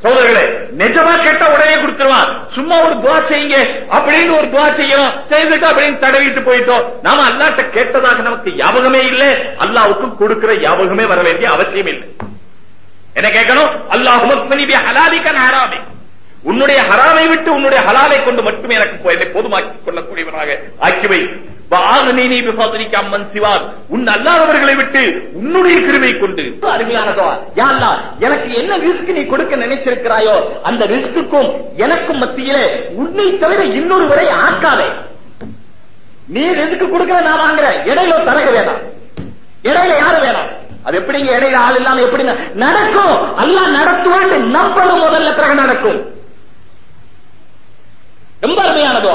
சோதர்களே நிஜமா கேட்டா உடனே கொடுத்துருவான். சும்மா ஒரு துவா செய்யுங்க அப்படின்னு ஒரு துவா செய்யணும். செய்துட்டு அப்படின்னு தடவிட்டு போயிட்டோம். நாம அல்லாட்ட கேட்டதாக நமக்கு ஞாபகமே இல்லை. அல்லாவுக்கும் கொடுக்கிற ஞாபகமே வர வேண்டிய அவசியம் இல்லை. என்ன கேட்கணும்? அல்லாஹு மக்ஃபனி ஹலாலிக்க ஹராமி உன்னுடைய ஹராமை விட்டு உன்னுடைய ஹலாலை கொண்டு மட்டுமே எனக்கு போ- என்னை போதுமாக்கிக் கொள்ளக்கூடியவனாக ஆக்கி வை. உன் அல்லாதவர்களை விட்டு உன்னுடைய கிருமை கொண்டு. அருமையானதோ யா எனக்கு என்ன ரிஸ்க் நீ கொடுக்க நினைத்திருக்கிறாயோ அந்த ரிஸ்க்குக்கும் எனக்கும் மத்தியிலே உன்னை தவிர இன்னொருவரை ஆக்காதே. நீ ரிஸ்க் கொடுக்கிற நான் வாங்குறேன். இடையில தரக வேணாம். இடையில யாரு வேணாம்? அது எப்படிங்க இடையில ஆள் இல்லாம எப்படி நடக்கும்? அல்லாஹ் நடத்துவான்னு நம்பணும் முதல்ல பிறகு நடக்கும். ரொம்ப அருமையானதோ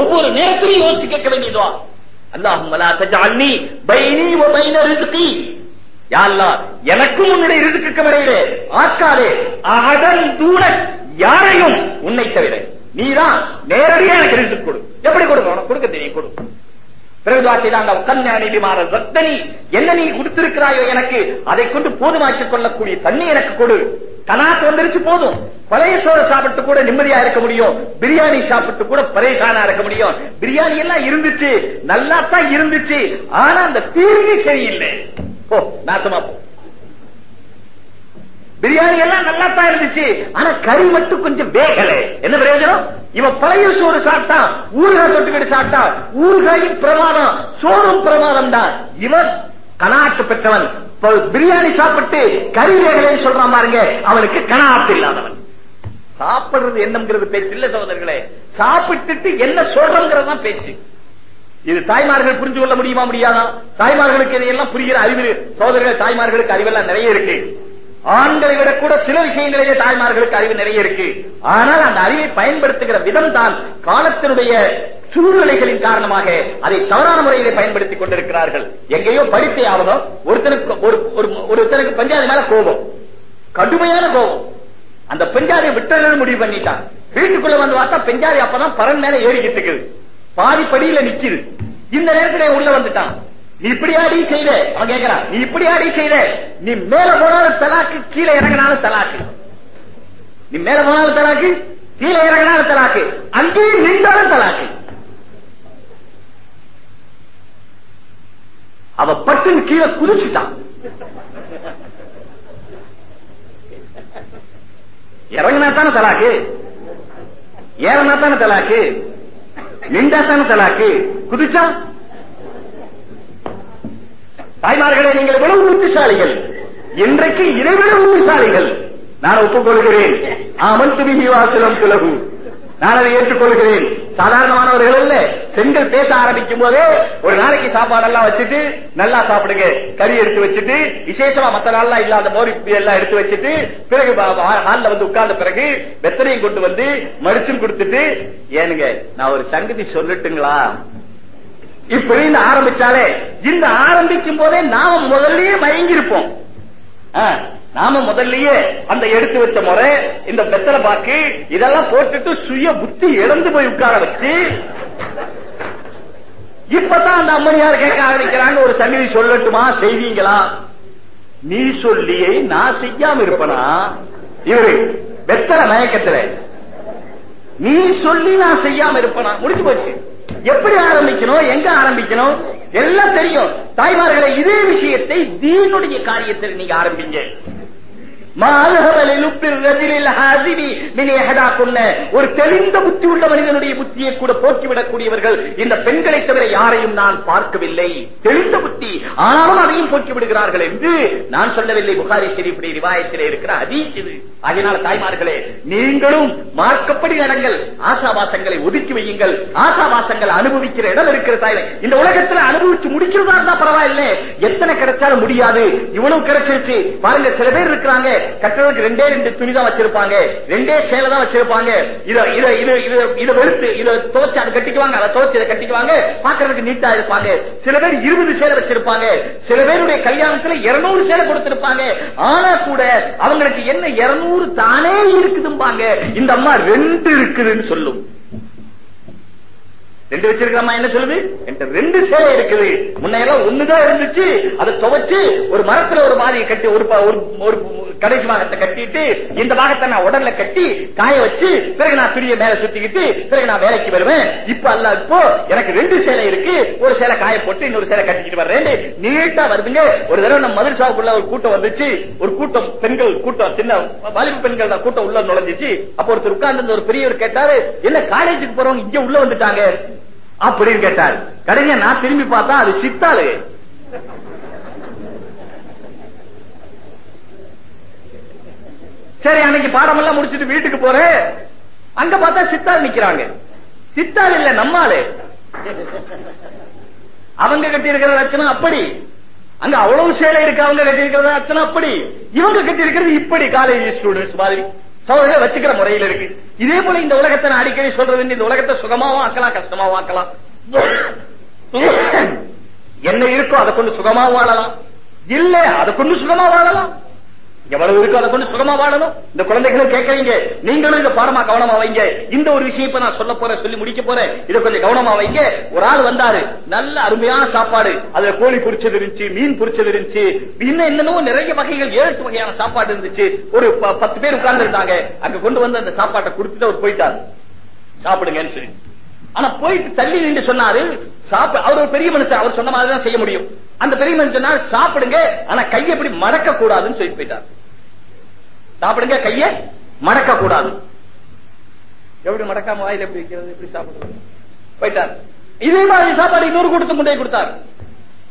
ஒவ்வொரு நேரத்திலையும் யோசிச்சு கேட்க அல்லாஹுமலா தஜாலி பைனி வ பைன ரிஸ்கி. யா அல்லாஹ் எனக்கும் உன்னுடைய ரிஸ்க்குக்கு இடையிலே ஆக்காதே அகதன் தூர யாரையும் உன்னை தவிர. நீதான் நேரடியா எனக்கு ரிஸ்க் கொடு. எப்படி கொடுக்கணும்? உனக்கு கொடுக்க தெரியும் கொடு. பிறகு துவா செய்தாங்க கண்ணாணி விமார ரத்தனி என்ன நீ கொடுத்திருக்கிறாயோ எனக்கு அதை கொண்டு போதுமாக்கிக் கொள்ளக்கூடிய தண்ணி எனக்கு கொடு. தலாத் வந்துருச்சு போதும். பழைய சோறு சாப்பிட்டு கூட நிம்மதியா இருக்க முடியும். பிரியாணி சாப்பிட்டு கூட பரேஷானா இருக்க முடியும். பிரியாணி எல்லாம் இருந்துச்சு. நல்லா தான் இருந்துச்சு. ஆனா அந்த தீர்வு சரியில்லை. ஓ நாசமா போ. பிரியாணி எல்லாம் நல்லா தான் இருந்துச்சு. ஆனா கறி மட்டும் கொஞ்சம் வேகல. என்ன பிரயோஜனம்? இவன் பழைய சோறு சாப்பிட்டான் ஊறுகாய் தொட்டுக்கிட்டு சாப்பிட்டான் ஊறுகாயும் பிரமாதம் சோறும் பிரமாதம் தான் இவன் கலாட்டு பெற்றவன். பிரியாணி சாப்பிட்டு கறி வேகலைன்னு சொல்றான் பாருங்க அவனுக்கு கணாத்து இல்லாதவன். சாப்பிடுறது என்னங்கிறது பேச்சு. இல்ல சகோதரர்களே சாப்பிட்டுட்டு என்ன சொல்றோங்கிறது தான் பேச்சு. இது தாய்மார்கள் புரிஞ்சு கொள்ள முடியுமா முடியாதா? தாய்மார்களுக்கு இதையெல்லாம் புரிகிற அறிவு சோதர்கள் தாய்மார்களுக்கு அறிவெல்லாம் நிறைய இருக்கு. ஆண்களை விட கூட சில விஷயங்களிலே தாய்மார்களுக்கு அறிவு நிறைய இருக்கு. ஆனால் அந்த அறிவை பயன்படுத்துகிற விதம் தான் காலத்தினுடைய சூழ்நிலைகளின் காரணமாக அதை தவறான முறையிலே பயன்படுத்திக் கொண்டிருக்கிறார்கள். எங்கேயோ படித்தே ஆகணும் ஒருத்தனுக்கு ஒரு ஒரு- ஒருத்தனுக்கு பஞ்சாதி மேல கோபம். கடுமையான கோபம். அந்த பெஞ்சாதியை விட்டுறன்னு முடிவு பண்ணிட்டான். வீட்டுக்குள்ள வந்து பார்த்தா பெஞ்சாதி அப்பதான் பரன் மேல ஏறிக்கிட்டு இருக்குது. பாதி படியில நிக்குது. இந்த நேரத்துல உள்ள வந்துட்டான். நீ இப்படி ஆடி செய்த அவன் கேட்கிறான் நீ இப்படி ஆடி செய்த நீ மேல போனாலும் தலாக்கு கீழே இறங்கினாலும் தலாக்கு. நீ மேல போனாலும் தலாக்கு கீழே இறங்கினாலும் தலாக்கு. அங்கேயும் நின்றாலும் தலாக்கு. அவ பட்டுன்னு கீழே குதிச்சுட்டான் இறங்கினா தானே தலாக்கு? ஏறனா தானே தலாக்கு? நின்றா தானே தலாக்கு? குதிச்சா? தாய்மார்களே நீங்கள் எவ்வளவு புத்திசாலிகள்? இன்றைக்கு இறைவிட புத்திசாலிகள். நான் ஒப்புக்கொள்கிறேன். ஆமன் துபிகி வாசலம் துலகு. நான் அதை ஏற்றுக்கொள்கிறேன். சாதாரணமானவர்கள் அல்ல. பெண்கள் பேச ஆரம்பிக்கும் போதே ஒரு நாளைக்கு சாப்பாடு எல்லாம் வச்சுட்டு நல்லா சாப்பிடுங்க. கறி எடுத்து வச்சுட்டு விசேஷமா மத்த நாள்லாம் இல்லாத மோரி எல்லாம் எடுத்து வச்சுட்டு பிறகு ஹால்ல வந்து உட்கார்ந்த பிறகு வெத்தனையும் கொண்டு வந்து மடிச்சும் கொடுத்துட்டு ஏனுங்க நான் ஒரு சங்கதி சொல்லட்டுங்களா? இப்படின்னு ஆரம்பிச்சாலே இந்த ஆரம்பிக்கும் போதே நாம முதல்லயே மயங்கிருப்போம் நாம முதல்லயே அந்த எடுத்து வச்ச முறை இந்த வெத்தலை பாக்கு இதெல்லாம் போட்டுட்டு சுய புத்தி இழந்து போய் உட்கார வச்சு இப்பதான் அந்த அம்மனியார் கேட்க ஆரம்பிக்கிறாங்க ஒரு சங்கதி சொல்லட்டுமா செய்வீங்களா? நீ சொல்லியை நான் செய்யாம இருப்பனா? இவரு வெத்தல மயக்கத்துல. நீ சொல்லி நான் செய்யாம இருப்பனா? முடிஞ்சு போச்சு. எப்படி ஆரம்பிக்கணும் எங்க ஆரம்பிக்கணும்? எல்லாம் தெரியும். தாய்மார்களை இதே விஷயத்தை தீனுடைய காரியத்தில் நீங்க ஆரம்பிங்க. ஒரு தெளிந்த புத்தி உள்ள மனிதனுடைய புத்தியை கூட போக்கிவிடக்கூடியவர்கள் இந்த பெண்களை தவிர யாரையும் நான் பார்க்கவில்லை. தெளிந்த புத்தி. ஆனாலும் அதையும் போக்கி விடுகிறார்கள் என்று நான் சொல்லவில்லை. புகாரி ஷெரீஃபுடைய ரிவாயத்திலே இருக்கிற அதீஸ் இது. அதனால தாய்மார்களே நீங்களும் மார்க்கப்படி நடங்கள். ஆசாவாசங்களை ஒதுக்கி வையுங்கள். ஆசாவாசங்கள் அனுபவிக்கிற இடம் இருக்கிற தாய் இந்த உலகத்துல அனுபவிச்சு முடிக்கிறதா இருந்தா பரவாயில்லை. எத்தனை கிடைச்சாலும் முடியாது. இவ்வளவு கிடைச்சிருச்சு. பாருங்க சில பேர் இருக்கிறாங்க. கட்டுறதுக்கு ரெண்டே ரெண்டு துணி தான் வச்சிருப்பாங்க. ரெண்டே சேலை தான் வச்சிருப்பாங்க. இத இத இது இது இத வெளுத்து இத துவைச்சு அதை கட்டிக்குவாங்க. அதை துவைச்சு இதை கட்டிக்குவாங்க. பாக்குறதுக்கு நீட்டா இருப்பாங்க. சில பேர் இருபது சேலை வச்சிருப்பாங்க. சில பேருடைய கல்யாணத்துல இருநூறு சேலை கொடுத்திருப்பாங்க. ஆனா கூட அவங்களுக்கு என்ன இருநூறு தானே இருக்குதும்பாங்க. இந்த அம்மா ரெண்டு இருக்குதுன்னு சொல்லும். ரெண்டு வச்சிருக்கிறமா என்ன சொல்லுது? என்கிட்ட ரெண்டு சேலை இருக்குது. முன்னையெல்லாம் ஒண்ணுதான் இருந்துச்சு. அதை துவைச்சு ஒரு மரத்துல ஒரு மாதிரி கட்டி ஒரு ஒரு கடைசி பாகத்தை கட்டிட்டு இந்த பாகத்தை நான் உடல்ல கட்டி காய வச்சு பிறகு நான் துணியை மேல சுத்திக்கிட்டு பிறகு நான் வேலைக்கு வருவேன். இப்ப அல்ல இப்போ எனக்கு ரெண்டு சேலை இருக்கு. ஒரு சேலை காய போட்டு இன்னொரு சேலை கட்டிக்கிட்டு வர்றேன் நீட்டா வருதுங்க. ஒரு தடவை நம்ம மதுரசாவுக்குள்ள ஒரு கூட்டம் வந்துச்சு. ஒரு கூட்டம் பெண்கள் கூட்டம் சின்ன வாலிப பெண்கள் கூட்டம் உள்ள நுழைஞ்சிச்சு. அப்ப ஒருத்தர் உட்கார்ந்து ஒரு பெரியவர் கேட்டாரு என்ன காலேஜுக்கு போறவங்க இங்க உள்ள வந்துட்டாங்க? அப்படின்னு கேட்டார். கடைசியா நான் திரும்பி பார்த்தா அது சித்தாளு. சரி அன்னைக்கு பாடமெல்லாம் முடிச்சிட்டு வீட்டுக்கு போறேன் அங்க பார்த்தா சித்தாள் நிக்கிறாங்க. சித்தாள் இல்ல நம்மாளு. அவங்க கட்டி இருக்கிற லட்சணம் அப்படி. அங்க அவ்வளவு சேலை இருக்கு அவங்க கட்டி இருக்கிற லட்சணம் அப்படி. இவங்க கட்டி இருக்கிறது இப்படி காலேஜ் ஸ்டூடெண்ட்ஸ் மாதிரி. சோதனை வச்சுக்கிற முறையில் இருக்கு. இதே போல இந்த உலகத்தை நான் அடிக்கடி சொல்றது இந்த உலகத்தை சுகமாவும் ஆக்கலாம் கஷ்டமாவும் ஆக்கலாம். என்ன இருக்கோ அதை கொண்டு சுகமா வாழலாம். இல்ல அதை கொண்டு சுகமா வாழலாம். எவ்வளவு இருக்கோ அதை கொண்டு சுகமா வாழணும். இந்த குழந்தைகளும் கேட்கறீங்க. நீங்களும் இந்த பாடமா கவனமா வைங்க. இந்த ஒரு விஷயம் இப்ப நான் சொல்ல போறேன் சொல்லி முடிக்க போறேன். இதை கொஞ்சம் கவனமா வைங்க. ஒரு ஆள் வந்தாரு. நல்ல அருமையான சாப்பாடு. அதுல கோழி பொரிச்சது இருந்துச்சு மீன் பொரிச்சது இருந்துச்சு. இன்னும் என்னென்னவோ நிறைய வகைகள் ஏழு வகையான சாப்பாடு இருந்துச்சு. ஒரு ப- பத்து பேர் உட்கார்ந்து இருந்தாங்க அங்க கொண்டு வந்து அந்த சாப்பாட்டை கொடுத்துட்டு அவர் போயிட்டாரு. சாப்பிடுங்கன்னு சொல்லி. ஆனா போயிட்டு தள்ளி நின்று சொன்னாரு. சாப்பிட அவர் ஒரு பெரிய மனுஷன். அவர் சொன்ன மாதிரிதான் செய்ய முடியும். அந்த பெரிய மனுஷன் சொன்னார் சாப்பிடுங்க ஆனா கையை எப்படி மடக்க கூடாதுன்னு சொல்லி போயிட்டார். சாப்பிடுங்க கைய மடக்க கூடாது எப்படி மடக்காம வாயில எப்படி வைக்கிறது எப்படி சாப்பிடுறது? போயிட்டார். இதே மாதிரி சாப்பாடு இன்னொரு கூட்டத்துக்கு முன்னே கொடுத்தார்.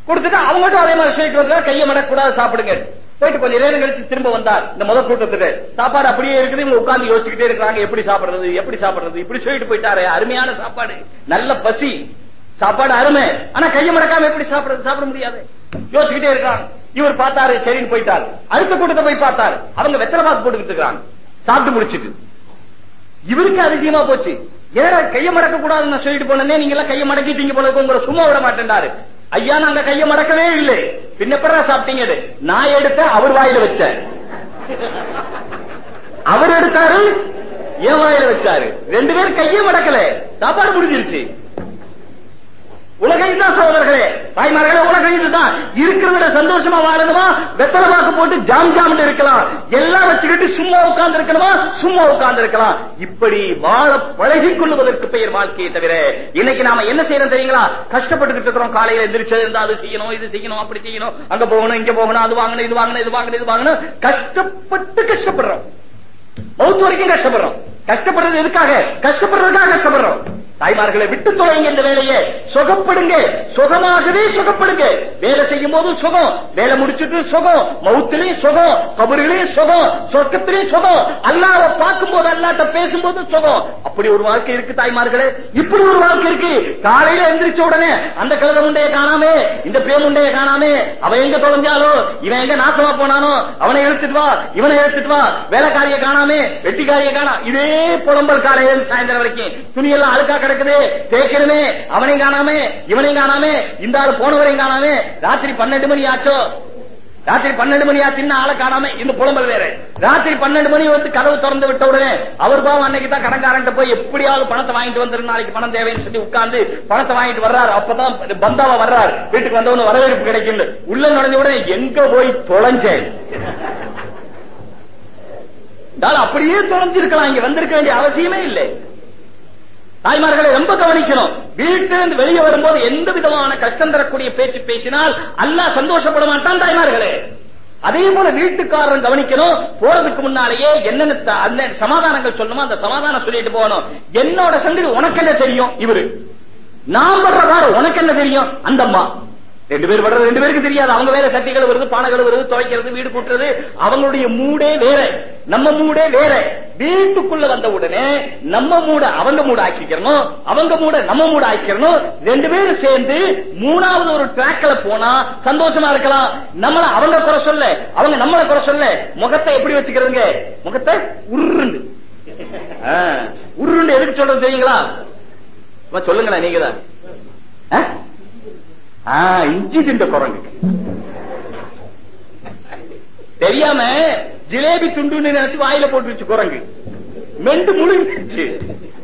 கொடுத்துட்டு அவங்ககிட்ட அதே மாதிரி சொல்லிட்டு வந்தா கையை மடக்க கூடாது சாப்பிடுங்க. போயிட்டு கொஞ்சம் நேரம் கழிச்சு திரும்ப வந்தார். இந்த முதல் கூட்டத்துக்கு. சாப்பாடு அப்படியே இருக்குது இவங்க உட்கார்ந்து யோசிச்சுக்கிட்டே இருக்காங்க எப்படி சாப்பிடுறது எப்படி சாப்பிடுறது இப்படி சொல்லிட்டு போயிட்டாரு. அருமையான சாப்பாடு நல்ல பசி. சாப்பாடு அருமை. ஆனா கையை மடக்காம எப்படி சாப்பிடுறது? சாப்பிட முடியாது. யோசிச்சுக்கிட்டே இருக்காங்க இவர் பார்த்தாரு சரின்னு போயிட்டார். அடுத்த கூட்டத்தை போய் பார்த்தாரு. அவங்க வெத்தலை பாத்து போட்டுக்கிட்டு இருக்காங்க. சாப்பிட்டு முடிச்சிட்டு. இவருக்கு அதிசயமா போச்சு. ஏடா கையை மடக்க கூடாதுன்னு நான் சொல்லிட்டு போனேனே நீங்க எல்லாம் கையை மடக்கிட்டீங்க போல உங்களை சும்மா விட மாட்டேன்டாரு. ஐயா நாங்க கையை மடக்கவே இல்லை. பின்னப்பட சாப்பிட்டீங்க நான் எடுத்த அவர் வாயில வச்சேன் அவர் எடுத்தாரு என் வாயில வச்சாரு. ரெண்டு பேரும் கையே மடக்கல. சாப்பாடு முடிஞ்சிருச்சு. உலகை தான் சோதர்களே தாய்மார்களே உலக இதுதான் இருக்கிறத சந்தோஷமா வாழணுமா? வெத்தலை பாக்கு போட்டு ஜாம் ஜாம் இருக்கலாம். எல்லாம் வச்சுக்கிட்டு சும்மா உட்கார்ந்து இருக்கணுமா? சும்மா உட்கார்ந்து இருக்கலாம். இப்படி வாழ பழகி கொள்வதற்கு பெயர் வாழ்க்கையை தவிர இன்னைக்கு நாம என்ன செய்யறோம் தெரியுங்களா? கஷ்டப்பட்டுக்கிட்டு இருக்கிறோம். காலையில எந்திரிச்சது இருந்தா அது செய்யணும் இது செய்யணும் அப்படி செய்யணும். அங்க போகணும் இங்க போகணும் அது வாங்கணும் இது வாங்கணும் இது வாங்கணும் இது வாங்கணும். கஷ்டப்பட்டு கஷ்டப்படுறோம். மௌத்து வரைக்கும் கஷ்டப்படுறோம். கஷ்டப்படுறது எதுக்காக? கஷ்டப்படுறதுக்காக கஷ்டப்படுறோம். தாய்மார்களை விட்டு தொலைங்க இந்த வேலையை. சுகப்படுங்க. சுகமாகவே சுகப்படுங்க. வேலை செய்யும் போது சுகம். வேலை முடிச்சுட்டு சுகம். மவுத்திலையும் சுகம். கபரிலையும் சுகம். சொர்க்கத்திலையும் சுகம். அல்லாத பார்க்கும் போது அல்லாட்ட பேசும்போது சுகம். அப்படி ஒரு வாழ்க்கை இருக்கு தாய்மார்களே. இப்படி ஒரு வாழ்க்கை இருக்கு. காலையில எந்திரிச்ச உடனே அந்த கழுத முண்டைய காணாமே. இந்த பே முண்டைய காணாமே. அவன் எங்க தொலைஞ்சாலோ? இவன் எங்க நாசமா போனானோ? அவனை எழுத்துட்டு வா. இவனை எழுத்துட்டு வா. வேலைக்காரிய காணாமே. வெட்டிக்காரிய காணா. இதே புலம்பல் காலையில் சாயந்தரம் வரைக்கும். துணியெல்லாம் அழுக்கா கிடக்குது. தேய்க்கணுமே. அவனையும் காணாமே. இவனையும் காணாமே. இந்த ஆள் போனவரையும் காணாமே. ராத்திரி பன்னெண்டு மணி ஆச்சோ? ராத்திரி பன்னெண்டு மணி ஆச்சுன்னு ஆளை காணாம இந்த புலம்பல் வேற. ராத்திரி பன்னெண்டு மணி வந்து கதவு திறந்து விட்ட உடனே அவர் பாவம் அன்னைக்கு தான் கடன்காரன்ட்ட போய் எப்படியாவது பணத்தை வாங்கிட்டு வந்துரு நாளைக்கு பணம் தேவைன்னு சொல்லி உட்கார்ந்து பணத்தை வாங்கிட்டு வர்றாரு. அப்பதான் பந்தாவா வர்றாரு. வீட்டுக்கு வந்தவன வரவேற்பு கிடைக்கும் உள்ள நுழைஞ்ச உடனே எங்க போய் தொலைஞ்சேன்? அப்படியே தொலைஞ்சிருக்கலாம் இங்க வந்திருக்க வேண்டிய அவசியமே இல்லை. தாய்மார்களை ரொம்ப கவனிக்கணும். வீட்டிலிருந்து வெளியே வரும்போது எந்த விதமான கஷ்டம் தரக்கூடிய பேச்சு பேசினால் அல்லாஹ் சந்தோஷப்பட மாட்டான் தாய்மார்களே. அதே போல வீட்டுக்காரன் கவனிக்கணும். போறதுக்கு முன்னாலேயே என்னென்ன அந்த சமாதானங்கள் சொல்லணுமோ அந்த சமாதானம் சொல்லிட்டு போகணும். என்னோட சங்கதி உனக்கு என்ன தெரியும்? இவரு. நான் படுற உனக்கு என்ன தெரியும்? அந்த அம்மா. ரெண்டு பேர் படுறது ரெண்டு பேருக்கு தெரியாது. அவங்க வேற சட்டி வருது பானை கழுவுறது துவைக்கிறது வீடு கூட்டுறது. அவங்களுடைய மூடே வேற. நம்ம மூடே வேற. வீட்டுக்குள்ள வந்த உடனே நம்ம மூட அவங்க மூட ஆக்கிக்கிறணும் அவங்க மூட நம்ம மூட ஆக்கிக்கிறணும். ரெண்டு பேரும் சேர்ந்து மூணாவது ஒரு டிராக்ல போனா சந்தோஷமா இருக்கலாம். நம்மள அவங்க குறை சொல்ல அவங்க நம்மள குறை சொல்ல முகத்தை எப்படி வச்சுக்கிறதுங்க? முகத்தை உருண்டு. உருண்டு. எதுக்கு சொல்றது தெரியுங்களா? சொல்லுங்களேன் நீங்க தான் இஞ்சி தின்ற குரங்கு. தெரியாம ஜிலேபி துண்டு நினைச்சு வாயில போட்டுருச்சு குரங்கு. மெண்டு முழுங்கிடுச்சு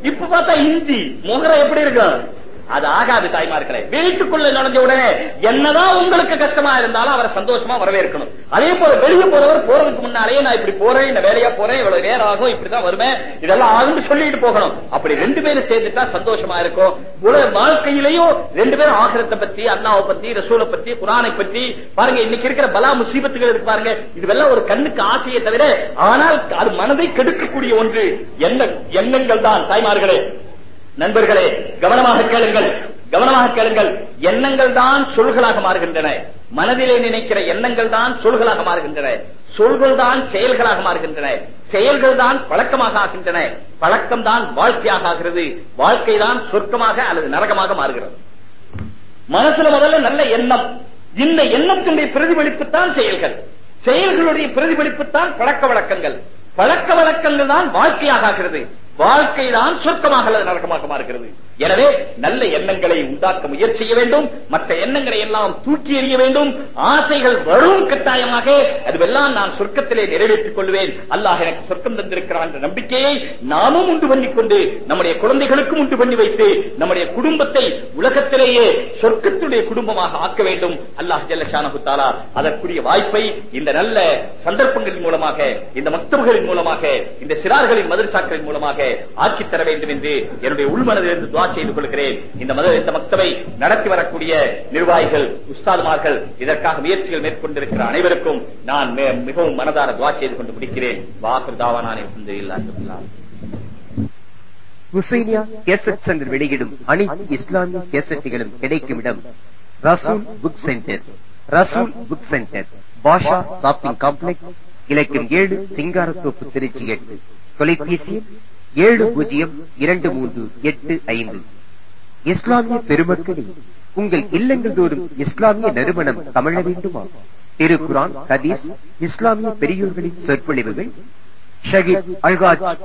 இப்ப பார்த்தா இஞ்சி முகரம் எப்படி இருக்கும்? அது ஆகாது தாய்மார்களே. வீட்டுக்குள்ள நுழைஞ்ச உடனே என்னதான் உங்களுக்கு கஷ்டமா இருந்தாலும் அவரை சந்தோஷமா வரவேற்கணும். அதே போல வெளியே போறவர் போறதுக்கு முன்னாலேயே நான் இப்படி போறேன் இந்த வேலையா போறேன் இவ்வளவு நேரம் ஆகும் இப்படிதான் வருவேன் இதெல்லாம் ஆகும்னு சொல்லிட்டு போகணும். அப்படி ரெண்டு பேரும் சேர்ந்துட்டா சந்தோஷமா இருக்கும். உலக வாழ்க்கையிலையும் ரெண்டு பேரும் ஆகிரத்தை பத்தி அல்லாவை பத்தி ரசூலை பத்தி குரானை பத்தி பாருங்க இன்னைக்கு இருக்கிற பலா முசீபத்துகள் இருக்கு பாருங்க. இதுவெல்லாம் ஒரு கண்ணுக்கு ஆசையை தவிர ஆனால் அது மனதை கெடுக்கக்கூடிய ஒன்று. என்ன எண்ணங்கள் தான் தாய்மார்களே. நண்பர்களே கவனமாக கேளுங்கள். கவனமாக கேளுங்கள். எண்ணங்கள் தான் சொல்களாக மாறுகின்றன. மனதிலே நினைக்கிற எண்ணங்கள் தான் சொல்களாக மாறுகின்றன. சொல்கள் தான் செயல்களாக மாறுகின்றன. செயல்கள் தான் பழக்கமாக ஆகின்றன. பழக்கம் தான் வாழ்க்கையாக ஆகிறது. வாழ்க்கை தான் சொர்க்கமாக அல்லது நரகமாக மாறுகிறது. மனசுல முதல்ல நல்ல எண்ணம். இந்த எண்ணத்தினுடைய பிரதிபலிப்பு தான் செயல்கள். செயல்களுடைய பிரதிபலிப்பு தான் பழக்க வழக்கங்கள். பழக்க வழக்கங்கள் தான் வாழ்க்கையாக ஆகிறது. வாழ்க்கை தான் சொர்க்கமாக அல்லது நரக்கமாக மாறுகிறது. எனவே நல்ல எண்ணங்களை உண்டாக்க முயற்சி செய்ய வேண்டும். மற்ற எண்ணங்களை எல்லாம் தூக்கி எறிய வேண்டும். ஆசைகள் வரும் கட்டாயமாக. அதுவெல்லாம் நான் சொர்க்கத்திலே நிறைவேற்றிக் கொள்வேன். அல்லாஹ் எனக்கு சொர்க்கம் தந்திருக்கிறான் என்ற நம்பிக்கையை நாமும் உண்டு பண்ணிக் கொண்டு நம்முடைய குழந்தைகளுக்கும் உண்டு பண்ணி வைத்து நம்முடைய குடும்பத்தை உலகத்திலேயே சொர்க்கத்துடைய குடும்பமாக ஆக்க வேண்டும். அல்லாஹ் ஜல்லஷானகுத்தாலா தாலா அதற்குரிய வாய்ப்பை இந்த நல்ல சந்தர்ப்பங்களின் மூலமாக இந்த மக்தபுகளின் மூலமாக இந்த சிறார்களின் மதரசாக்களின் மூலமாக ஆக்கித் தர வேண்டும் என்று என்னுடைய உள்மனதிலிருந்து துவா செய்து கொள்கிறேன். இந்த மத இந்த மக்தவை நடத்தி வரக்கூடிய நிர்வாகிகள் உஸ்தாதுமார்கள் இதற்காக முயற்சிகள் மேற்கொண்டிருக்கிற அனைவருக்கும் நான் மிகவும் மனதார துவா செய்து கொண்டு முடிக்கிறேன். வாசல் தாவானானே அல்ஹம்துலில்லாஹ் ஹுசைனியா கேசட் சென்டர் வெளியிடும் அனைத்து இஸ்லாமிய கேசட்டுகளும் கிடைக்கும் இடம் Rasool book centre. Rasool book centre. Basha shopping complex இலக்கம் ஏழு சிங்காரத்தோப்பு திருச்சி எட்டு. தொலைபேசி ஏழு பூஜ்ஜியம் இரண்டு மூன்று எட்டு ஐந்து. இஸ்லாமிய பெருமக்களே உங்கள் இல்லங்கள் தோறும் இஸ்லாமிய நறுமணம் தமிழ வேண்டுமா? திருக்குரான் ஹதீஸ் இஸ்லாமிய பெரியோர்களின் சொற்பொழிவுகள். ஷஹீத் அல்காஜ் பள்ளி